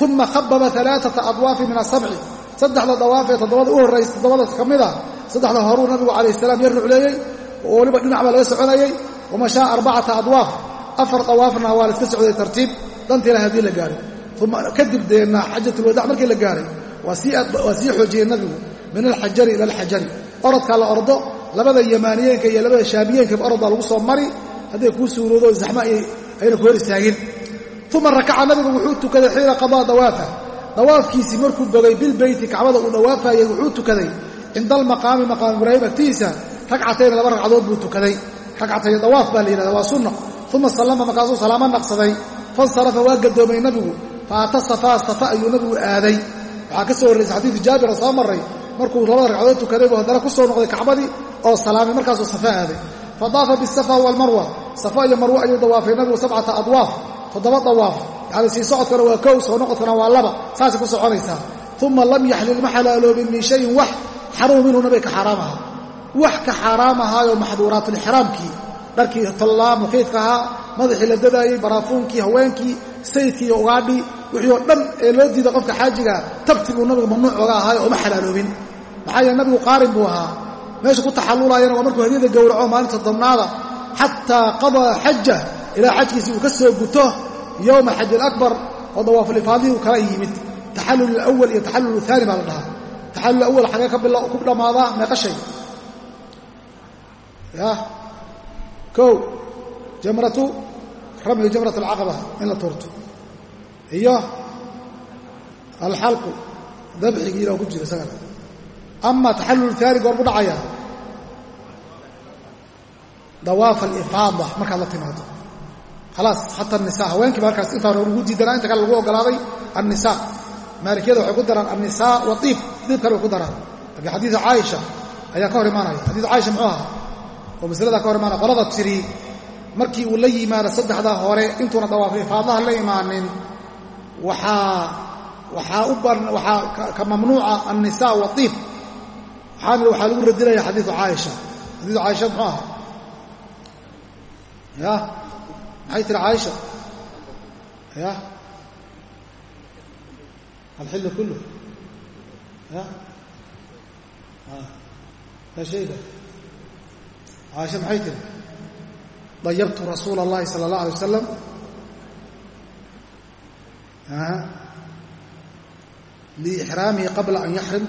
S1: uma khababa alaaata adwaafin min asabci saddexda dawaaf ee toddobada u horraysa toddobada ka mida saddexda horuu nabigu calayh salaam yar rucleeyey oo weliba dhinac baa laga soconayey wamashaa arbacata adwaaf. Afar dawaafna waa la iska socday tartiib dantiila haddii la gaaray. Uma kadib deenna xajatulwadac markii la gaaray waa sii xoojiyey nabigu min alxajari ila alxajari. Orodkaa la ordo labada yamaaniyeenka iyo labada shaamiyeenkaba orodbaa lagu soo mari hadday kuu suuroodo zaxmo ayna ku hor istaagin. Uma rakaca nabigu wuxuu tukaday xiina qadaa dawaafa. Dawaafkiisii markuu bogay bilbeyti kacbada uu dhawaafayey wuxuu tukaday cinda almaqaami maqaam ibraahim agtiisa ragcatayn laba ragcadood buu tukaday. Ragcatay dawaaf baa la yidhahda waa sunna. Uma sallama markaasuu salaamo naqsaday. Fansarafa waa gadoomay nabigu. Fa ata safaa safa ayuu nabigu aaday. Waxaa ka soo horraysay xadiidu jaabir oo soo marray markuu labada ragcadood tukaday buu haddana ku soo noqday kacbadii oo salaamay markaasuu safa aaday. Fa daafa bisafa waalmarwa safa iyo marwe ayuu dawaafay nabigu sabcata adwaaf toddoba dawaaf. Yacni sii socodkana waa kow soo noqodkana waa laba. Saasay ku soconaysaa. Uma lam yaxlil ma xalaaloobin min shayin wax xaruum minhu nabiga ka xaaraam ahaa. Wax ka xaaraam ahaayoo maxduuraatulixraamkii dharkii tollaa muqiidka ahaa madaxii la dadaayey baraafuunkii haweenkii sayidkii iyo ugaadhii wixii oo dhan ee loo diiday qofka xaajiga tabti buu nabigu mamnuuc oga ahaayo ooma xalaaloobin maxaa yeele nabigu qaarin buu ahaa meesha ku taxallulaayana waa markuu hadyada gowraco maalinta tobnaada xataa qadaa xaja ilaa xajkiisii uu ka soo guto yowma xaj alakbar oo dawaafulifaadihii uu kala yimid. Taxallul alawal iyo taxallul aani baa la dhahaa. Taxallul awal xagee ku dhammaadaa meeqa shay. Ya? Kow jamratu ramyu jamrat alcaqaba in la tuurto. Iyo alxalqu dabxigii ilaa ku jira ama taxallul aani goor bu dhacaya. Dawaaf alifaada markaad la timaado. Khalaas xata anisa haweenkii ba halkaas intaa hore ugu diidanaa inta kale lagu ogolaaday annisa maalikiyada waxay ku daraan annisaa wa iib diibkana way ku daraan. Laakiin xadiidu caaisha ayaa ka hor imaanaya. Xadiidu caaisha muxuu ahaa? Oo masaladaa ka hor imaanaya. Qolada tiri markii uu la yimaado saddexdaa hore intuuna dawaaful ifaadaha la imaanin waxaa waxaa u waxaa ka mamnuuca annisaa wa waxaa lagu radinaya xadiidu caaisha xadiidu caaisha muxuu ahaa ya maxay tiri caaisha ya alxillu kullu ya yaa sheega caaisha maxay tiri dayabtu rasuula اllahi salى اllah alay wasalam liixraamihi qabla an yaxrim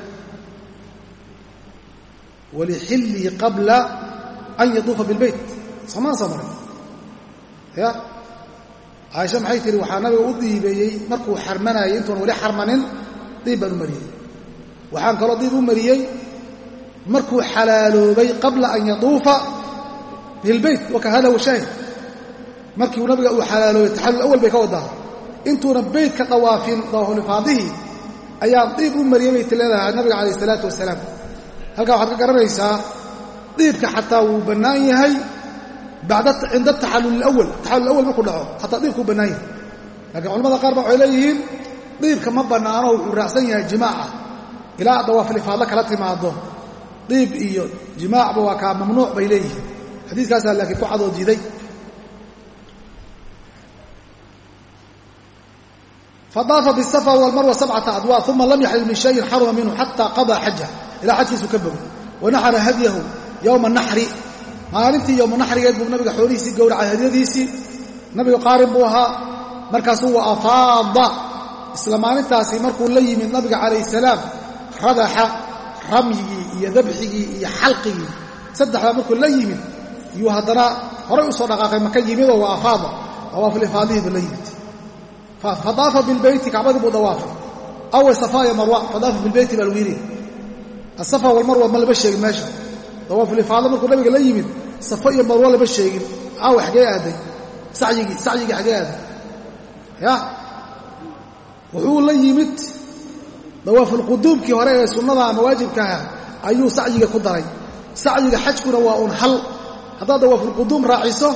S1: walixillihi qabla an yaduufa biاlbeyt samaan soo maray ya caaisha maxay tihi waxaa nabiga u diibeeyey markuu xarmanayay intuuna weli xarmanin diib baan u mariyey waxaan kaloo diib u mariyey markuu xalaaloobay qabla an yatuufa bilbeyt waka hada wa shaahid markii nabiga uu xalaaloobay taxallul awal bay ka wadaa intuuna beytka dawaafin dawaafulifaadihii ayaan diib u mariyey bay nabiga calayh isalaatu wasalaam halkaa waxaad ka garanaysaa diibka xataa wuu bannaan yahay cinda taxallul awal taxallul awal markuu dhaco xataa diibkuu bannaan yahay. Laakiin culamada qaar ba waxay leeyihiin diibka ma bannaano wuxuu raacsan yahay jimaaca. Ilaa dawaafilifaadla kala timaado diib iyo jimaacba waa kaa mamnuuc bay leeyihiin. Xadiiskaasaa laakiin ku cadoo diiday. Fadaafa bisafa walmarwa sabcata adwaa uma lam yaxlil min shayin xaruma minhu xataa qadaa xaja ilaa xajkiisu ka bogo. Wanaxara hadyahu yowma naxri. Maalintii yowma naxrigeed buu nabiga xoolihiisii gowracay hadyadiisii. Nabiga qaarin buu ahaa. Markaasuu wa afaada. Isla maalintaasi markuu la yimid nabiga calayh salaam radaxa ramyigii iyo dabxigii iyo xalqigii. Saddexdaa markuu la yimid yuu haddana horay u dhaqaaqay maka yimidoo wa afaada. Dawaafulifaadihii buu la yimid. Fadaafa bilbeyti kacbadii buu dawaafay. Awe safa iyo marwa fadaafa bilbeyti baa lagu yidhi asafa walmarwa ma lama sheegin meesha. Dawaafulifaado markuu nabiga la yimid safa iyo marwa lama sheegin. Aawe xagee aaday. Sacyigii sacyigii xagee aaday. Ya? Wuxuu la yimid dawaafulquduumkii hore ee sunnada ama waajibkaha ayuu sacyiga ku daray. Sacyiga xajkuna waa un hal. Haddaad dawaafulquduum raaciso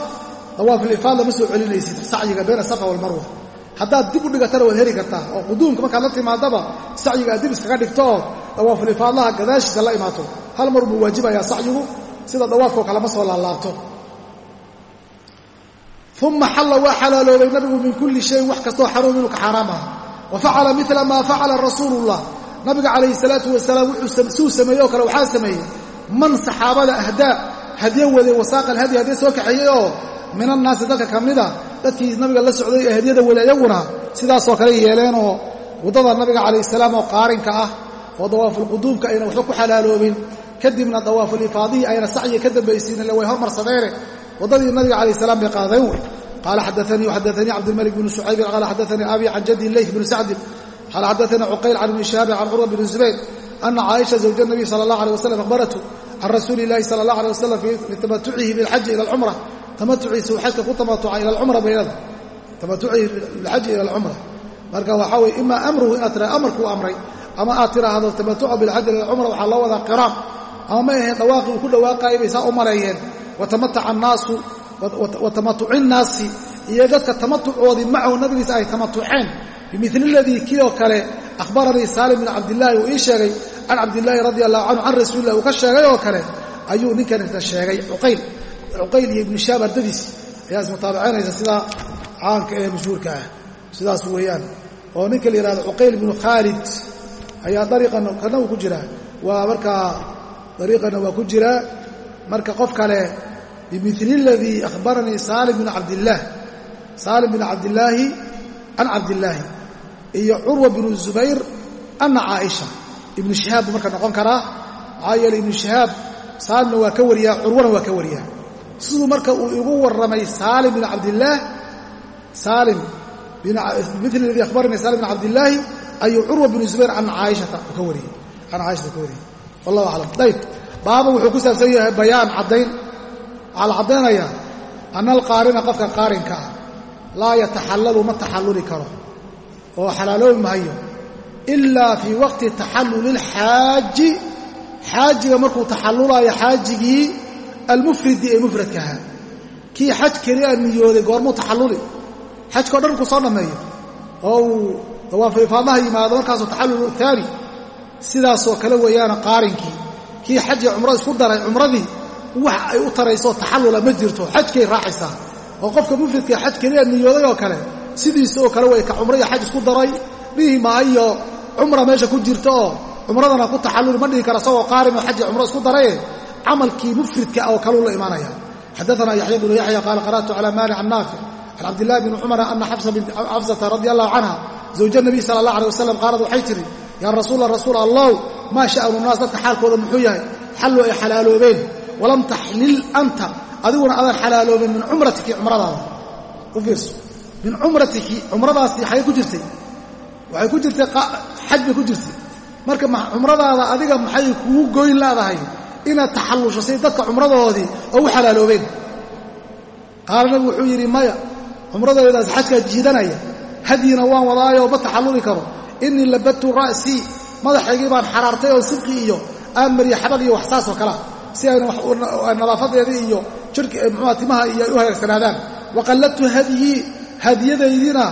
S1: dawaafulifaad lama soo celinaysid sacyiga bayna safa walmarwa haddaad dib u dhigatana waad heli kartaa. Oo quduumka markaad la timaadaba sacyiga aad dib iskaga dhigto oo dawaafulifaadlaha gadaashiisa la imaato. Hal mar buu waajibayaa sacyigu sida dawaafkao kalema soo laalaabto uma xalla waa xalaaloobay nabigu min kulli shayin wax kastoo xaruum inuu ka xaaraam aha wa facala mila maa facala rasuulullah. Nabiga calayhi salaatu wasalaam wuxuu suu sameeyey oo kale waxaa sameeyey. Man saxaabada ahdaa hadye waday wasaaqa alhadyi hadye soo kaxeeyey oo min annaasi dadka ka mida dadkii nabiga la socday ee hadyada ayaguna sidaasoo kale yeeleenoo waddada nabiga calayh salaam oo qaarinka ah oo dawaafulquduumka ayna waxba ku xalaaloobin kadibna dawaafulifaadihii ayna sacyiga ka dambaysiin ille way hormarsadeene waddadii nabiga calayh salaam bay qaadeen wey qaala xadaanii waxadaanii cabdilmalik bnu shucaybin qaala xadaanii abi can jaddi leyth bni sacdin qaala xadaanii cuqayl can ibni shihaabin can curwa bni zubayr ana caaisha zawja nabiy sala allah aleh wasalam akhbaratu can rasuuli illahi sala allah aleh wasalam litamatucihi bilxaji ila alcumra tamatuciisa uu xajka ku tamatuca ila alcumra baylada tamatucihi bilxaji ila alcumra marka waxaa weye imaa amruhu inaad tira amarkuu amray ama aad tiraahdo tamatuca bilxaji ila alcumra waxaa loo wadaa qiraam ama ma aheen dhawaaqii uu ku dhawaaqaayay bay saa u maleeyeen wa tamatuci nnaasi iyo dadka tamatucoodii macahu nabigiisa ay tamatuceen. Bimili ladii kii oo kale akhbaranii saalim bin cabdillaahi uu ii sheegay can cabdillaahi radi allahu canhu can rasuulilah uu ka sheegay oo kale ayuu ninkan inta sheegay. Cuqayl cuqayl iyo ibnu shaab ardadiis ayaa ismutaabacaynaysa sidaa caanka ee mashhuurka ah. Sidaas weeyaan. Oo ninka la yihahdo cuqayl ibnu khaalid ayaa dariiqan kana uu ku jiraa waa markaa dariiqana waa ku jiraa marka qof kale bimili aladii akhbaranii saalim bin cabdillaah saalim bin cabdillaahi can cabdillaahi iyo curwa binu zubayr ana caaisha ibnu shihaab buu marka noqon karaa maxaa yeele ibnu shihaab saalimna waa ka wariyaa curwana waa ka wariyaa. Siduu marka uu igu warramay saalim bin cabdillaah saalim mil ladii akhbaranii saalim bin cabdillaahi ayuu curwa binu zubayr can caaishata ka wariyey. Can caaishata ka wariyey. Wallahu aclam. Dayb baaba wuxuu ku saabsan yahay bayaan caddayn. Waxaa la caddaynayaa ana alqaarina qofka qaarinka ah laa yataxallalu ma taxalluli karo oo xalaaloobi mahayo ilaa fii waqti taxalluli ilxaaji xaajiga markuu taxallulayo xaajigii almufridi ee mufradka ahaa. Kii xaj keliya niyooday goormuu taxalluli. Xajkao dhan ku soo dhammeeyo oo uu dawaafu ifaadaha yimaado markaasuu taxallul aani sidaasoo kale weeyaana qaarinkii. Kii xaj iyo cumro isku daray cumradii wax ay u tarayso taxallula ma jirto xajkay raacaysaa. Oo qofka mufridka xaj keliya niyooday oo kale sidiisa oo kale way ka cumro iyo xaj isku daray. Dhihi maayo cumra meesha ku jirta oo cumradana ku taxalluli ma dhihi kara isagoo qaarin oo xaj cumro isku daraye. Camalkii mufridka oo kaleu la imaanaya. Xadaana yaxya bnu yaxya qaala qara'tu cala can naafic can cabdillahi bni cumara ana xafsata radi allahu canha zawja nabiy sala allah alay wasalam qaalad waxay tidhi yaa rasuula rasuul allow maa sha'nu naas dadka xaalkooda muxuu yahay xallu ay xalaaloobeen walam taxlil anta adiguna aadan xalaaloobin min cumratiki cumradaada u fiirso min cumratiki cumradaasi xagay ku jirtay waxay ku jirtay xaj bay ku jirtay marka cumradaada adiga maxay kugu goyn leedahay inaad taxallusho say dadka cumradoodii oo u xalaaloobeen qaala nabigu wuxuu yidhi maya cumradoodaas xajkaa jiidanaya hadyina waan wadaayoo ma taxalluli karo. Innii labadtu ra'sii madaxaygii baan xaraartay oo sibqi iyo aan mariya xabad iyo wax saasoo kalea si ayna nadaafadeedii iyo jirka muxuua timaha iyo ay u hagaagsanaadaan wa qalladtu hadyii hadiyadaydiina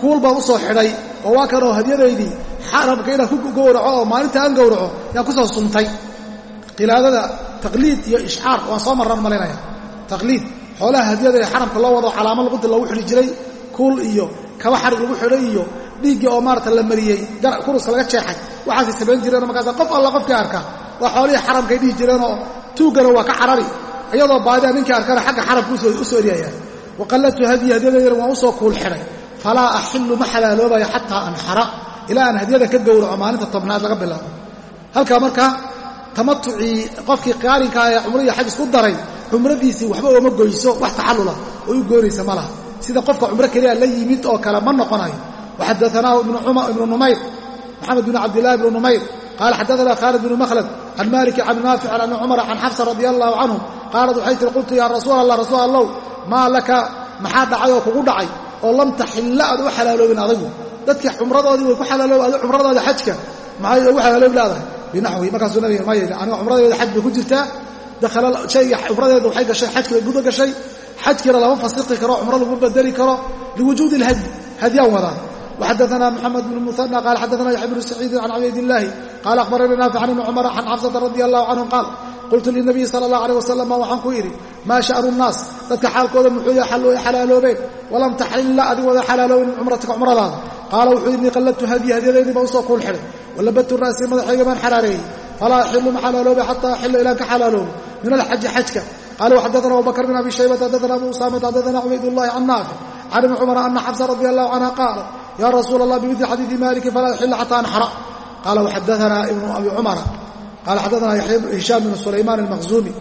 S1: kuul baan u soo xidhay. Oo waa kanoo hadyadaydii xaramka inaan ku gowraco oo maalinta aan gowraco yaan ku soo suntay. Qilaadada taqliid iyo ishcaar waan soo marran malaynaya taqliid xoolaha hadiyada ee xaramka loo wado calaamo luqunta loogu xidhi jiray kuul iyo kaba xarig lagu xidhay iyo dhiiggii oo maarata la mariyey kuruska laga jeexay waxaasay samayn jireenoo markaasa qof alla qofkii arka waa xoolihii xaramkay dhihi jireenoo tuuggana waa ka carari iyadoo baadiya ninkii arkana xagga xaramka u soo eryayaan waqallatu hadiyi hadyadeydana waan u soo kuul xidhay falaa axillu ma xalaaloobayo xataa anxara ilaa aan hadyada ka gowraco maalinta tobnaad laga bilaabo. Halkaa markaa tamatucii qofkii qaarinkaa ee cumro iyo xaj isku daray cumradiisii waxba ooma goyso wax taxallula oo u goonaysa ma laha sida qofka cumro keliya la yimid oo kale ma noqonayo. Waxadaanaahu ibnu numayr maxamed bn cabdillahi bnu numayr qaala xadaana khaalid bnu makhlad can maliki can naafic can ibni cumar can xafsa radi allahu canhum qaalat waxay tiri qultu yaa rasuul allah rasuul allow maa laka? Maxaa dhacay oo kugu dhacay? Oo lam taxilla aad u xalaaloobin adigu dadkii cumradoodii way ku xalaaloob adi cumradaada xajka. Maxay ugu xalaaloobi leedahay binaxwi markaasuu nabiga ma yidhi aniga cumradeeda xaj bay ku jirtaa. Dakhala shayga cumradeeda waxay gashay xajki bay guda gashay xajkiina lama fasiqi karo cumro laguma bedeli karo liwujuudi ilhadyi hadyaan wadaa وxadثna mحamed بن مثنى qال xadثna yaحya بن سacيidi can cabayd الlahi qال أخbaranii naafic can ibni cmر can xafsةa radي الlahu canهum qaal qultu للنabiyi salى الlaه عalيه wasaلم waxaan ku idhi maa shaأnu الnaas dadka xaalkooda muxuu yahay ay xalaaloobeen walam taxilla adig wada xalaaloobin min cumratika cumradaada qaala wuxuu idhi qalladtu hadyi hadyadeydii baan usoo kuul xidhay walabadtu ra'sii madaxayga baan xalaareeyey falaa axilu ma xalaaloobe xataa axila ilaan ka xalaaloobo min alxaji xajka qal xadana abubakr bn abi shaybat xadana abu usamat xadana cubaydullahi can naafic can ibni cumar ana xabsa radi allahu canha qaala ya rasuula allah bimili xadiidi maliki falaa yaxila xata anxara qala xadana ibnu abi cumara qala xadana hishaam bn sulayman almaqzumi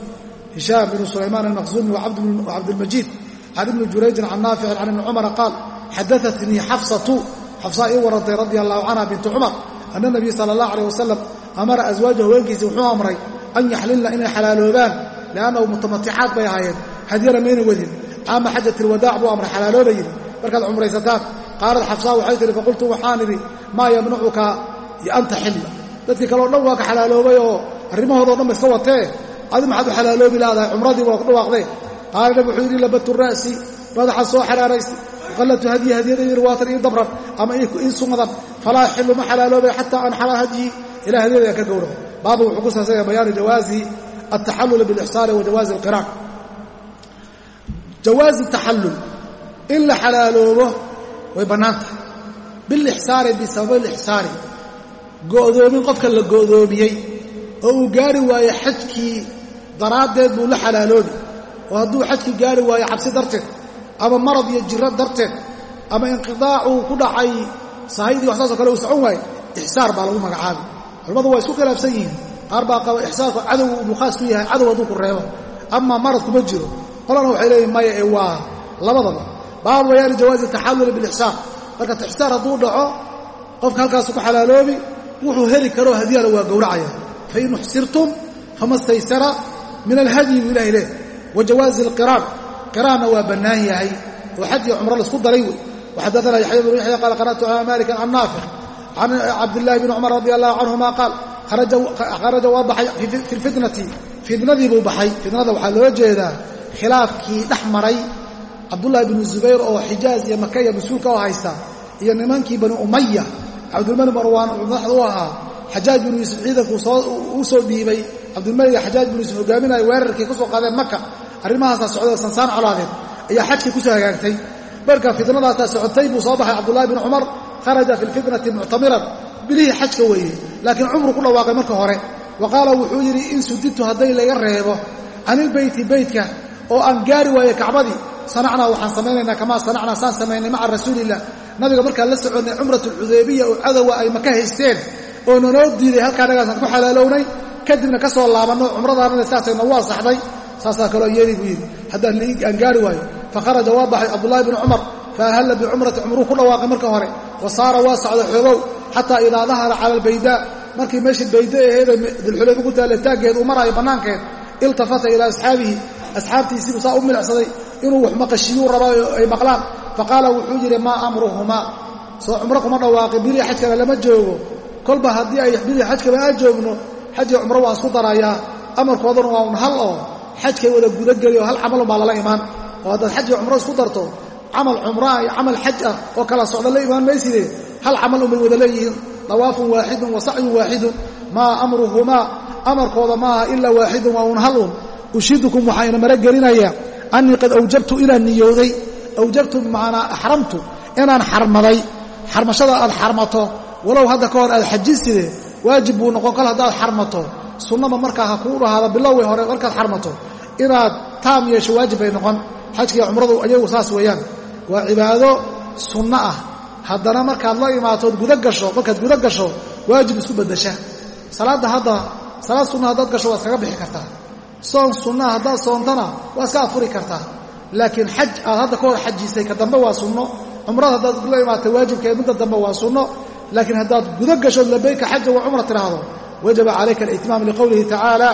S1: hishaam bn sulayman almaqzumi wacabdilmajiid can ibni jurayjin can naaficin can ibni cumara qaal xadaatnii xafsatu xafsaa ii warantay radia allahu canha bintu cumar ana nabiy sala allah aleyh wasalam amara aswaaja haweenkiisii wuxuu amray an yaxlilna inay xalaaloobaan liannahu mutamaticaad bay ahaayeen hadyana mayna wadin caama xajat ilwadaac buu amray xalaalooba yidhi markaad cumraysataan qaalad xafsaa waxay tihi faqultu waxaan idhi maa yamnacuka an taxilla dadkii kaleo dhan waa ka xalaaloobay oo arrimahoodao dhan ba iska watee adi maxaad u xalaaloobi laadahay cumradii waa dhawaaqdee qaala nabig wuxuu yidhi labadtu ra'si madaxa soo xaraaraysa waqallatu hadyi hadyadaydi waatan ii dabran ama ii sumadan falaa axillu ma xalaaloobay xataa anxala hadyi ilaa hadyadayaan ka gowraco baabu wuxuu ku jawaazi altaxalluli bilixsaani wa jawaazi alqiraan jawaazi taxallul in la xalaaloobo way bannaan tahay bilixsaani bisabab ilixsaani go'doomin qofka la go'doomiyey oo uu gaari waayo xajkii daraaddeed buu la xalaaloobi oo hadduu xajkii gaari waayo cabsi darteed ama marad iyo jiro darteed ama inqidaacuu ku dhacay sahaydii waxsaasoo kale uu socon waayo ixsaar baa lagu magacaabi culimmadu waa isku khilaafsan yihiin qaar baa qaba ixsaarku cadow uu khaas ku yahay cadow hadduu ku reebo. Ama marad kuma jiro. Qolana waxay leeyihiin maya ee waa labadaba. Baabu bayaani jawaazi taxalluli bilixsaar marka ixsaar hadduu dhaco qofka halkaasu ku xalaaloobi wuxuu heli karoo hadyana waa gowracaya. Fain uxsirtum fama staysara min alhadyi buu ilahay leeh wa jawaazi alqiraan. Qiraanna waa bannaan yahay. Oo xaj iyo cumro la isku daray wey. Waxadaana yaxya bnu yaxya qaala qara'tu calaa malikan can naafic can cabdillahi bni cumar radi allahu canhuma qaal kharaja waa baxay fi lfitnati fitnadii buu baxay. Fitnada waxaa loola jeedaa khilaafkii dhex maray cabdullahi bnu zubayr oo xijaaz iyo makaya mas'uulka oo haysta iyo nimankii bani umaya cabdulmalik marwaan madaxda u ahaa. Xajaaj binu yuusuf ciidanku uu soo dhiibay cabdulmalik iyo xajaaj binu yuusuf hogaaminaya weerarkii ka soo qaadeen maka arrimahaasaa socday oo sansaan colaadeed ayaa xajkii ku soo hagaagtay. Marka fitnadaasaa socotay buu soo baxay cabdullahi bni cumar kharaja fi lfitnati muctamiran bilihii xajka weeye. Laakiin cumru ku dhawaaqay marka hore. Wa qaala wuxuu yidhi in sudidtu hadday laga reebo canilbeyti beytka oo aan gaari waaye kacbadii sanacnaa waxaan samaynaynaa kamaa sanacnaa saan samaynay maca rasuuliillah nabiga markaan la soconnay cumratulxudaybiya oo cadowa ay maka haysteen oo nanoo diiday halkaa nagaasaan ku xalaalownay kadibna ka soo laabanno cumradaanana saasay nagu ansaxday saasaa kaloo yeeli buu yidhi haddaan aan gaari waayo. Fa kharaja waa baxay cabdullaahi bni cumar fa ahalla bicumrati cumruu ku dhawaaqay marka hore. Wa saara waa socda xoogow xataa idaa dahara cala albaydaa markii meeshii bayda aheeda dulxulayfa ku taalla taaggeed uu maraayo bannaankeed iltafata ilaa asxaabihi asxaabtiisiibuu saa u milicsaday inuu wax maqashiyuu rabaa ay maqlaan. Faqaala wuxuu yidhi maa amruhumaa? Soo cumro kuma dhawaaqin bilii xajkana lama joogo. Kolba haddii ay bilii xajkaba aan joogno xaj cumro waan isku darayaa. Amarkooduna waa un hal oo xajkay wada gudageli oo hal camalun baa lala imaan. Oo haddaad xaj cumro isku darto camal cumraa iyo camal xaj ah oo kala socda la imaan mayside hal camal unbay wada leeyihiin dawaafun waaxidun wa sacyun waaxidun maa amruhumaa amarkooda maaha ilaa waaxidun waa un hal un ushidukum waxayna maragelinayaa annii qad awjabtu inaan niyooday awjabtu bimacnaa axramtu inaan xarmaday xarmashada aad xarmato walow hadda ka hor aad xajiside waajib buu noqon kol haddaad xarmato sunnaba markaa ha kuu dhahaada bilowgay hore markaad xarmato inaad taam yeesho waajib bay noqon xajkiiyo cumradu ayagu saas weeyaan waa cibaado sunno ah haddana markaad la imaatood guda gasho markaad guda gasho waajib isku beddesha. Salaadda hadda salaad sunna haddaad gasho waa iskaga bixi kartaa. Soon sunnaha haddaad soontana waa iska afuri kartaa. Laakiin xaj aad hadda ka hor xajisay ka dambe waa sunno. Cumrada haddaad la imaatay waajibkeed midda dambe waa sunno. Laakiin haddaad guda gashood labayka xaja wa cumra tidhaahdo wajaba calayka alitmaam liqowlihi tacaala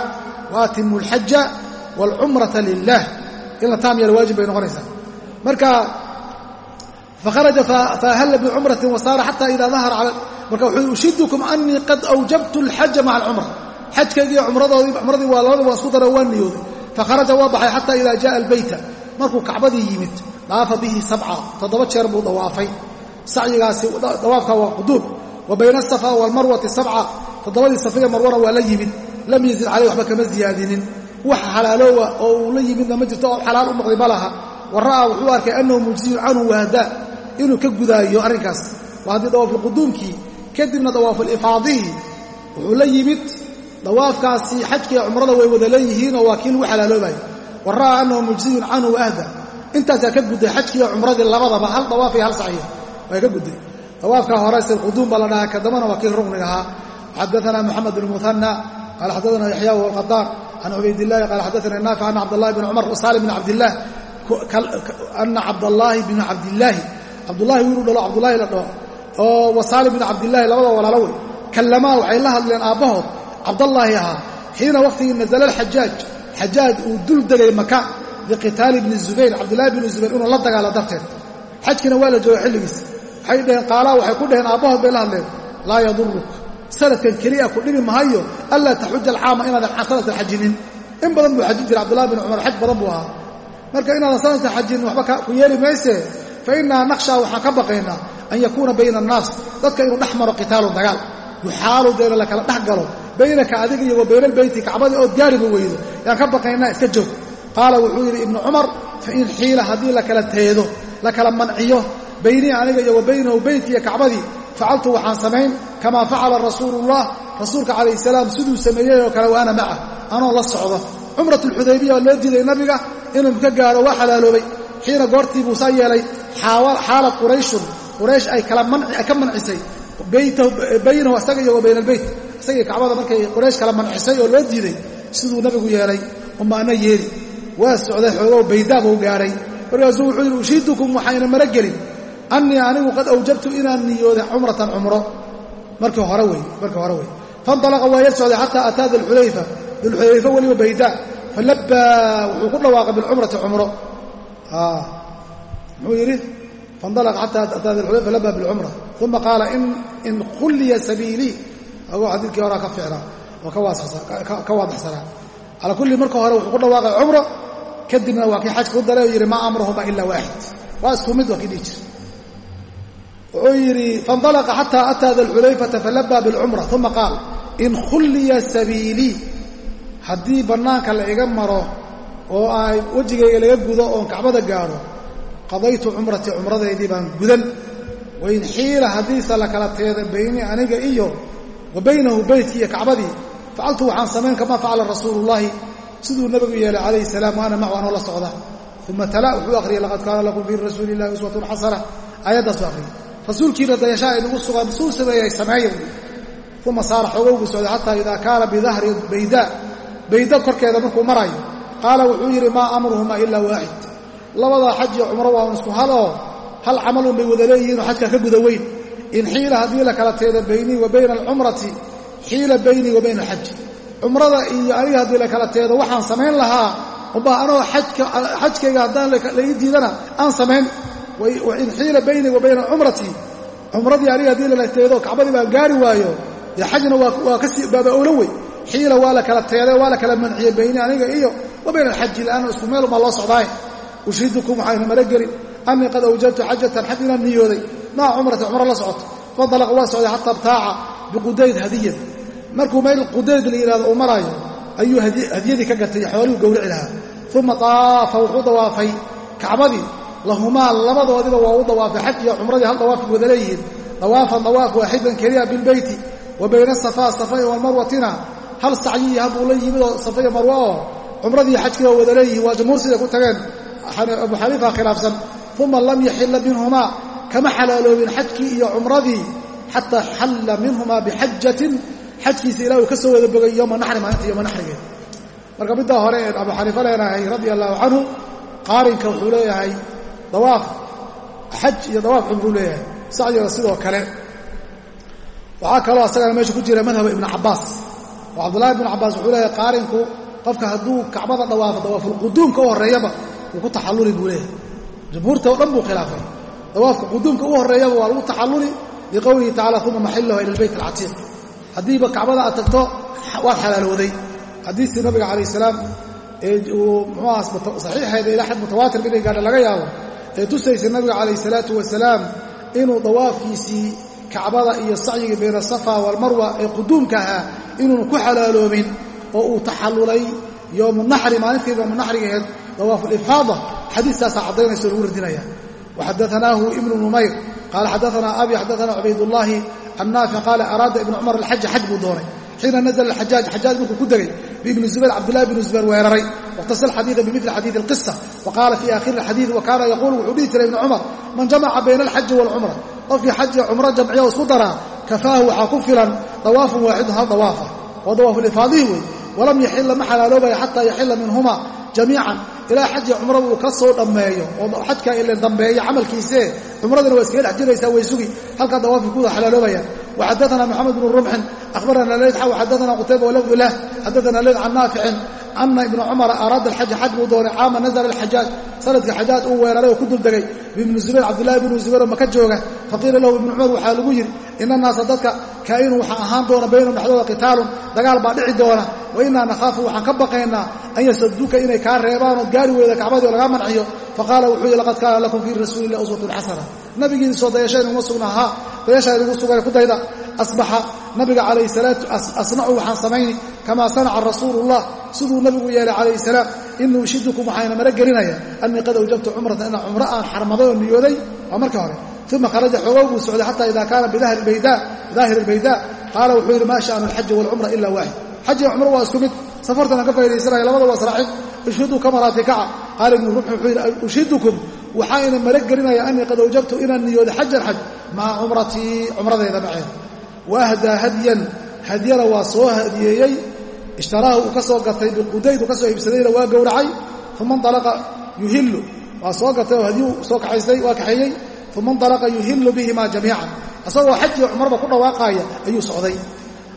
S1: waatimu alxaja waalcumrata lilah in la taam yeelo waajib bay noqonaysaa. Marka fakharaja faahalla bicumratin wasaara xata ida dahara cala marka wuxuu ushidukum anii qad awjabtu alxaja maca alcumra cumradoodii cumradii waa labada waa isku dara waa niyooday fakharaja waa baxay xataa idaa jaءa albayta markuu kacbadii yimid daafa bihi sabca toddoba jeer buu dawaafay sacyigaasi dawaafka waa quduub wa bayna asafa waalmarwati sabca toddobadii safiya marwana waa la yimid lam yazid caleyh waxba kama ziyaadinin wax xalaaloowa oo uu la yimidna ma jirto oo xalaal u noqday ma laha wa ra'aa wuxuu arkay annahu mujziyun canhu wahdaa inuu ka gudaayo arrinkaas. Waa haddii dawaafulquduumkii kadibna dawaafulifaadihii wuxuu la yimid dawaafkaasi xajkiiyo cumrada way wada leeyihiinoo waa kii lagu xalaaloobayo wa annahu mujziyun canhu waahda intaasaa ka gudday xajkiiyo cumradii labadaba hal dawaaf hal sacyo waa ka gudday. Dawaafka hore silquduum baa la dhahaa ka waa kii rugniga ahaa. Xadaana moxamed bn muhanna qaala xadaana yaxya waqadaan can cubaydillahi qaala xadaana naafic ana cabdallahi bn cumar salim bn cabdillaah ana cabdallaahi bn cabdillaahi cabdullahi wiiluu dhalo cabdullaahi la dhaho. Oo wasaalim bn cabdillaahi labada walaalo wey. Kallamaa waxay la hadleen aabbahood. Cabdallaahi ahaa. Xiina wakhtigii nazala alxajaaj xajaaj uu dul degay maka biqitaali bni zubayr cabdillahi bni zubayr inuu la dagaalo darteed. Xajkiina waa la jooga xilligiis waxay dhaheen qaalaa waxay ku dhaheen aabbahood bay la hadleen. Laa yaduruk sanadkan keliya ku dhibi mahayo. Anlaa taxuja alcaama inaadan sanadkan xajinin. In badan buu xajin jiray cabdullahi bin cumar xaj badan buu ahaa. Marka inaadan sanadkan xajinin waxba ku yeeli mayse fa innaa nakhshaa waxaan ka baqaynaa an yakuuna bayna annaas dadka inuu dhex maro qitaalun dagaal yuxaalu deena la kala dhex galo baynaka adiga iyo wa bayna albeyti kacbadii ood gaariba weydo yaan ka baqaynaa iska joog qaala wuxuu yidhi ibnu cumar fa in xiila haddii la kala teedo la kala manciyo baynii aniga iyo wa baynahu beytkiiyo kacbadii facaltu waxaan samayn kamaa facala rasuuluullah rasuulka calayh salaam siduu sameeyey oo kale wa ana maca anoo la socdo cumratulxudaybiya waa loo diiday nabiga inuu ka gaaro waa xalaaloobay xiina goortii buu saa yeelay xaala qurayshun quraysh ay ka mancisay baynahu isaga iyo wa bayna albeyt isagii kacbada markay quraysh kala mancisay oo loo diiday siduu nabigu yeelay umaana yeeli. Waa socday xoogow baydaa buu gaadhay markaasuu wuxuu yidhi ushiidukum waxayna mara gelin. Annii anigu qad awjabtu inaan niyooday cumratan cumro. Markii hore wey markii hore wey. Faintalaqa waa yar socday xataa ataa dulxulayfa dulxulayfa weliba baydaa. Falabbaa wuxuu ku dhawaaqay bilcumrati cumro muxuu yidhi faindalaqa xataa ataa dilxulayfa falabba bilcumra uma qaala in khulliya sabiilii agoo xadiidkii horaa ka ficnaa oo ka waadaxsanaa calaa kulli marka hore wuxuu ku dhawaaqay cumro kadibna waa kii xajka u daray oo yidhi maa amruhuma ilaa waaxid waa isku mid waa kii dhihi jira wuxuu yidhi faindalaqa xataa ataa dalxulayfata falabba bilcumra uma qaal in khulliya sabiilii haddii bannaanka la iga maro oo ay wejigayga laga gudo oon kacbada gaadho qadaytu cumratii cumradaydii baan gudan. Wain xiila haddiise la kala teeda bayni aniga iyo wa baynahu beytkii iyo kacbadii facaltu waxaan samayn kamaa facala rasuulullaahi. Siduu nabigu yeelay calayhi salaam waana macu anoo la socda. Uma tala wuxuu akhriyay laqad kaana lakum fii rasuuli illahi uswatun xasana. Aayaddaas u akhriyay rasuulkiina dayashaa inugu sugan suu sameeyay sameeya uma saara xoogowgu socday xataa idaa kaana bidahri baydaa bayda korkeeda markuu marayo qaala wuxuu yidhi maa amruhuma ilaa waaxid labadaa xaj iyo cumro waa un isku hal oo hal camalun bay wada leeyihiinoo xajka ka guda weyn. In xiila haddii la kala teeda baynii wa bayna alcumrati xiila baynii wa bayna alxaji cumrada iyo aniga haddii la kala teedo waxaan samayn lahaa. Umbaa anoo xajkayga haddaan laii diidana aan samayn. In xiila baynii wa bayna alcumrati cumradii aniga haddii lala teedo kacbadii baan gaari waayo. Dee xajna waa ka sii baaba owlo wey. Xiila waa la kala teeday waa la kala manciyey bayni aniga iyo wa bayna alxaji laanna isku meel loo socdaay ushidukum waxayna maragelin annii qad awjabtu xajatan xaj inaan niyooday maa cumrata cumro la socoto fandalaqa waa socday xataa btaaca biqudayd hadiyan markuu meel qudayd la yidhahdo uu maraayo ayuu hadiyadii ka gatay xoolihuu gowrici lahaa uma taafa wuxuu dawaafay kacbadii lahumaa labadoodiba waa u dawaafay xaj iyo cumradii hal dawaafay wada leeyihiin dawaafan dawaaf waaxidan keliya bilbeyti wa bayna asafaa safa walmarwatina hal sacyiyi habuu la yimidoo safa iyo marwa oo cumradii xajkiiba wada leeyihiin waa jamhuur siday ku tageen abu xaniifa khilaafsan uma lam yaxila minhumaa kama xalaaloobin xajkii iyo cumradii xataa xalla minhumaa bixajatin xajkiisa ilah ka soo wada bogay yowma naxri maalinta yowma naxrigeed marka middaa hore een abu xaniifa leenahay radia allahu canhu qaarinka wuxuu leeyahay dawaaf xaj iyo dawaaf cumruu leeyahay. Sacdiga sidoo kale waxaa kaloo asagana meesha ku jira madhaba ibnu cabaas oo cabdullahi ibnu cabaas wuxuu leeyahay qaarinku qofka hadduu kacbada dawaafo dawaafulquduumka u horreeyaba wuu ku taxalluli buu leeyahay. Jumhuurta oo dhan buu khilaafay. Dawaafka quduumka u horreeyaba waa lagu taxalluli liqowlihi tacala uma maxiluha ila albeyt alcatiiq haddiiba kacbada aad tagto waad xalaalooday. Xadiistii nabiga calayh salaam ee saxiixeeda ilaa xad mutawaatir inay gaadha laga yaabo ee tusaysa nabiga calayh salaatu wasalaam inuu dawaafkiisii kacbada iyo sacyigii bayna asafa waalmarwa ee quduumka ahaa inuunu ku xalaaloobin oo uu taxallulay yowmunaxri maalintii yowmunaxrigaheed dawaafulifaada xadiistaasaa caddaynayso lagu radinaya waxadaanaahu ibnu numayr qaala xadaanaa abi xadaanaa cubaydullaahi annaafic qaala araada ibnu cumar alxaja xaj buu doonay xiina nazla xajaaj xajaaj markuu ku degay biibni zubayr cabdillahi bnu zubayr weeraray wakhtasal xadiida bimili xadiidi alqisa wa qaala fii aakhiri alxadiid wa kaana yaquulu wuxuu dhihi jiray ibnu cumar man jamaca bayna alxaji waalcumra qofkii xaj iyo cumro jamciya o isku daraa kafaahu waxaa ku filan dawaafun waaxidun hal dawaafa waa dawaafulifaadihi wey walam yaxila ma xalaaloobaya xataa yaxila minhuma jamiican. Ilaa xaji cumrada uu ka soo dhammeeyo oo xajka ila dambeeyo camalkiisee cumradana waa iskaga dhex jiraysaa way sugi. Halkaa dawaafki ku xalaaloobayaan waxaddaana moxamed bnu rumxin akhbarana leyd xaw xaddaana qutayba walafdulah xaddaana leyd can naaficin ana ibna cumara araada alxaja xaj buu doonay caama nazla alxajaaj sanadka xajaaj uu weeraray oo ku duldegay biibni zubayr cabdillahi bnu zubayr oo maka jooga faqiila lahu ibnu cumar waxaa lagu yidhi ina naasa dadka kaa'inun waxaa ahaan doona baynahum dhexdooda qitaalun dagaal baa dhici doona wa inaa nakhaafu waxaan ka baqaynaa an yasaduuka inay kaa reebaan ood gaari weyda kacbadii oo lagaa manciyo faqaala wuxuu yidhi laqad kaana lakum fii rasuuli illahi uswatun xasana nabigiini soo dayasha inuma sugna haa dayashaa inugu sugan ku dayda asbaxa nabiga calayhi salaatu asnacu waxaan samayni kamaa sanaca rasuulullah siduu nabigu yeelay calayhi salaam inii ushidukum waxayna mara gelinaya annii qad awjabtu cumratan inaan cumro aan xarmaday oo niyooday waa marka hore. Uma kharaja xoogow buu socday xata ida kaana bidaahir albaydaa qaala wuxuu yidhi maa sha'nu alxaji waalcumra ila waaxid xaj iyo cumro waa isku mid. Safartan aan ka faa'idaysanaya labada waa israacin ushhiduu kamaraati kaca. Qaala ibnu rumx wuxuu yidhi ushidukum waxaayna mara gelinaya annii qad awjabtu inaan niyooday xajan xaj maca cumratii cumradeeda maceeda waahdaa hadyan hadyana waa soo hadiyeeyey ishtaraahu uu ka soo gatay biqudayd uu ka soo iibsadayna waa gowracay uma inalaqa yuhillu waa soo gatay oo hadyu soo kaxaystay waa kaxeeyey uma inalaqa yuhillu bihimaa jamiican isagoo xaj iyo cumraba ku dhawaaqaaya ayuu socday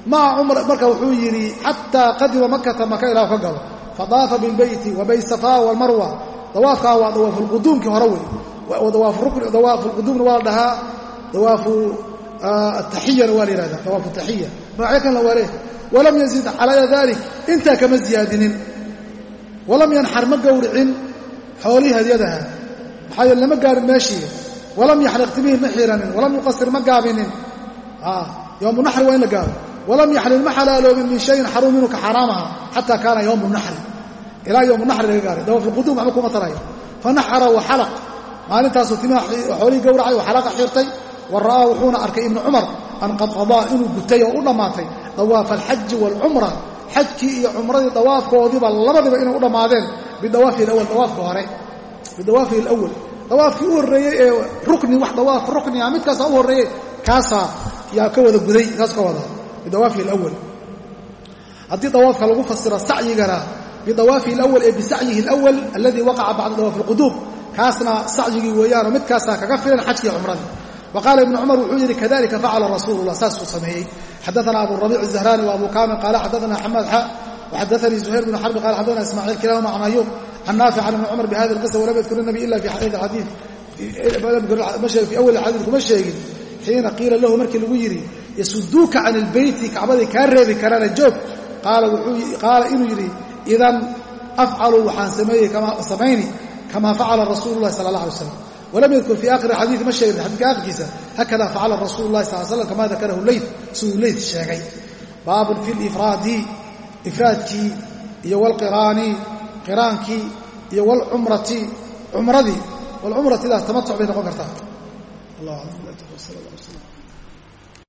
S1: maca cumr marka wuxuu yidhi xataa qadima makata maka ilaa ka galo fadaafa bilbeyti wa bay safaa walmarwa dawaafkaa waa dawaafulquduumkii ataxiyana waa la yihahda dawaafu taxiya noocyo walam yazid calaa dalik intaa kama ziyaadinin walam yanxar ma gowricin xoolihii hadyadaha maxaa yeele lama gaarin meeshii walam timihi ma xiiranin walam yuqasir ma gaabinin yowmu waa in la gaaro walam yaxlil ma xalaaloobin min shayin xaruum minhu ka xaraam aha xataa kaana yowmu ilaa yowmu laga gaaray dawaafulquduum waxba kuma tarayo fanaxara wa maalintaasuu timaha xoolihii gowracay xalaqa xirtay wa ra'aa wuxuuna arkay ibnu cumar an qad qadaa inuu gutay oo u dhammaatay dawaafa alxaji waalcumra xajkii iyo cumradii dawaafkoodiiba labadiba inay u dhammaadeen bidawaafihi alawal dawaafka hore. Bidawaafihi alawal dawaafkii u horreeyey ee rukni wax dawaaf rukni ah midkaasaa u horreeyey kaasaa yaa ka wada guday kaas ka wada. Bidawaafihi alawal haddii dawaafka lagu fasiro sacyigana bidawaafihi alawal ee bisacyihi alawal alladii waqaca bacda dawaafi alquduum kaasna sacyigii weeyaanoo midkaasaa kaga filan xajkii cumradii wa qaala ibnu cumar wuxuu yidhi kadalika facala rasuulu lah saasuu sameeyey xadaana abu rabiic الزahrani wa abu kamil qaala xadaana xamaad xa وxadaanii زuhayr bn xarbi qala xadaana ismaaciil kilahuma can ayub can naafic can ibni cumar bihadi اlqisa walam yadkur الnabi ila fi xadii fi awal xadiid kuma sheegin xiina qiila lahu markii lagu yidhi yasuduuka can ilbeyti kacbaday kaa reebi karaana joog qaala inuu yidhi idan afcalu waxaan samayni kama facala rasuulu lahi sala اlah alay slam walam yadkur fii akhiri xadiid ma sheegin xadidka akhirkiisa hakada facala rasuulu lahi sal slam kama dakarahu leyt siduu leyt sheegay baabun fi lifraadi ifraadkii iyo wlqiraani qiraankii iyo wlcumrati cumradii wlcumratidaas tamatuc bay noqon kartaa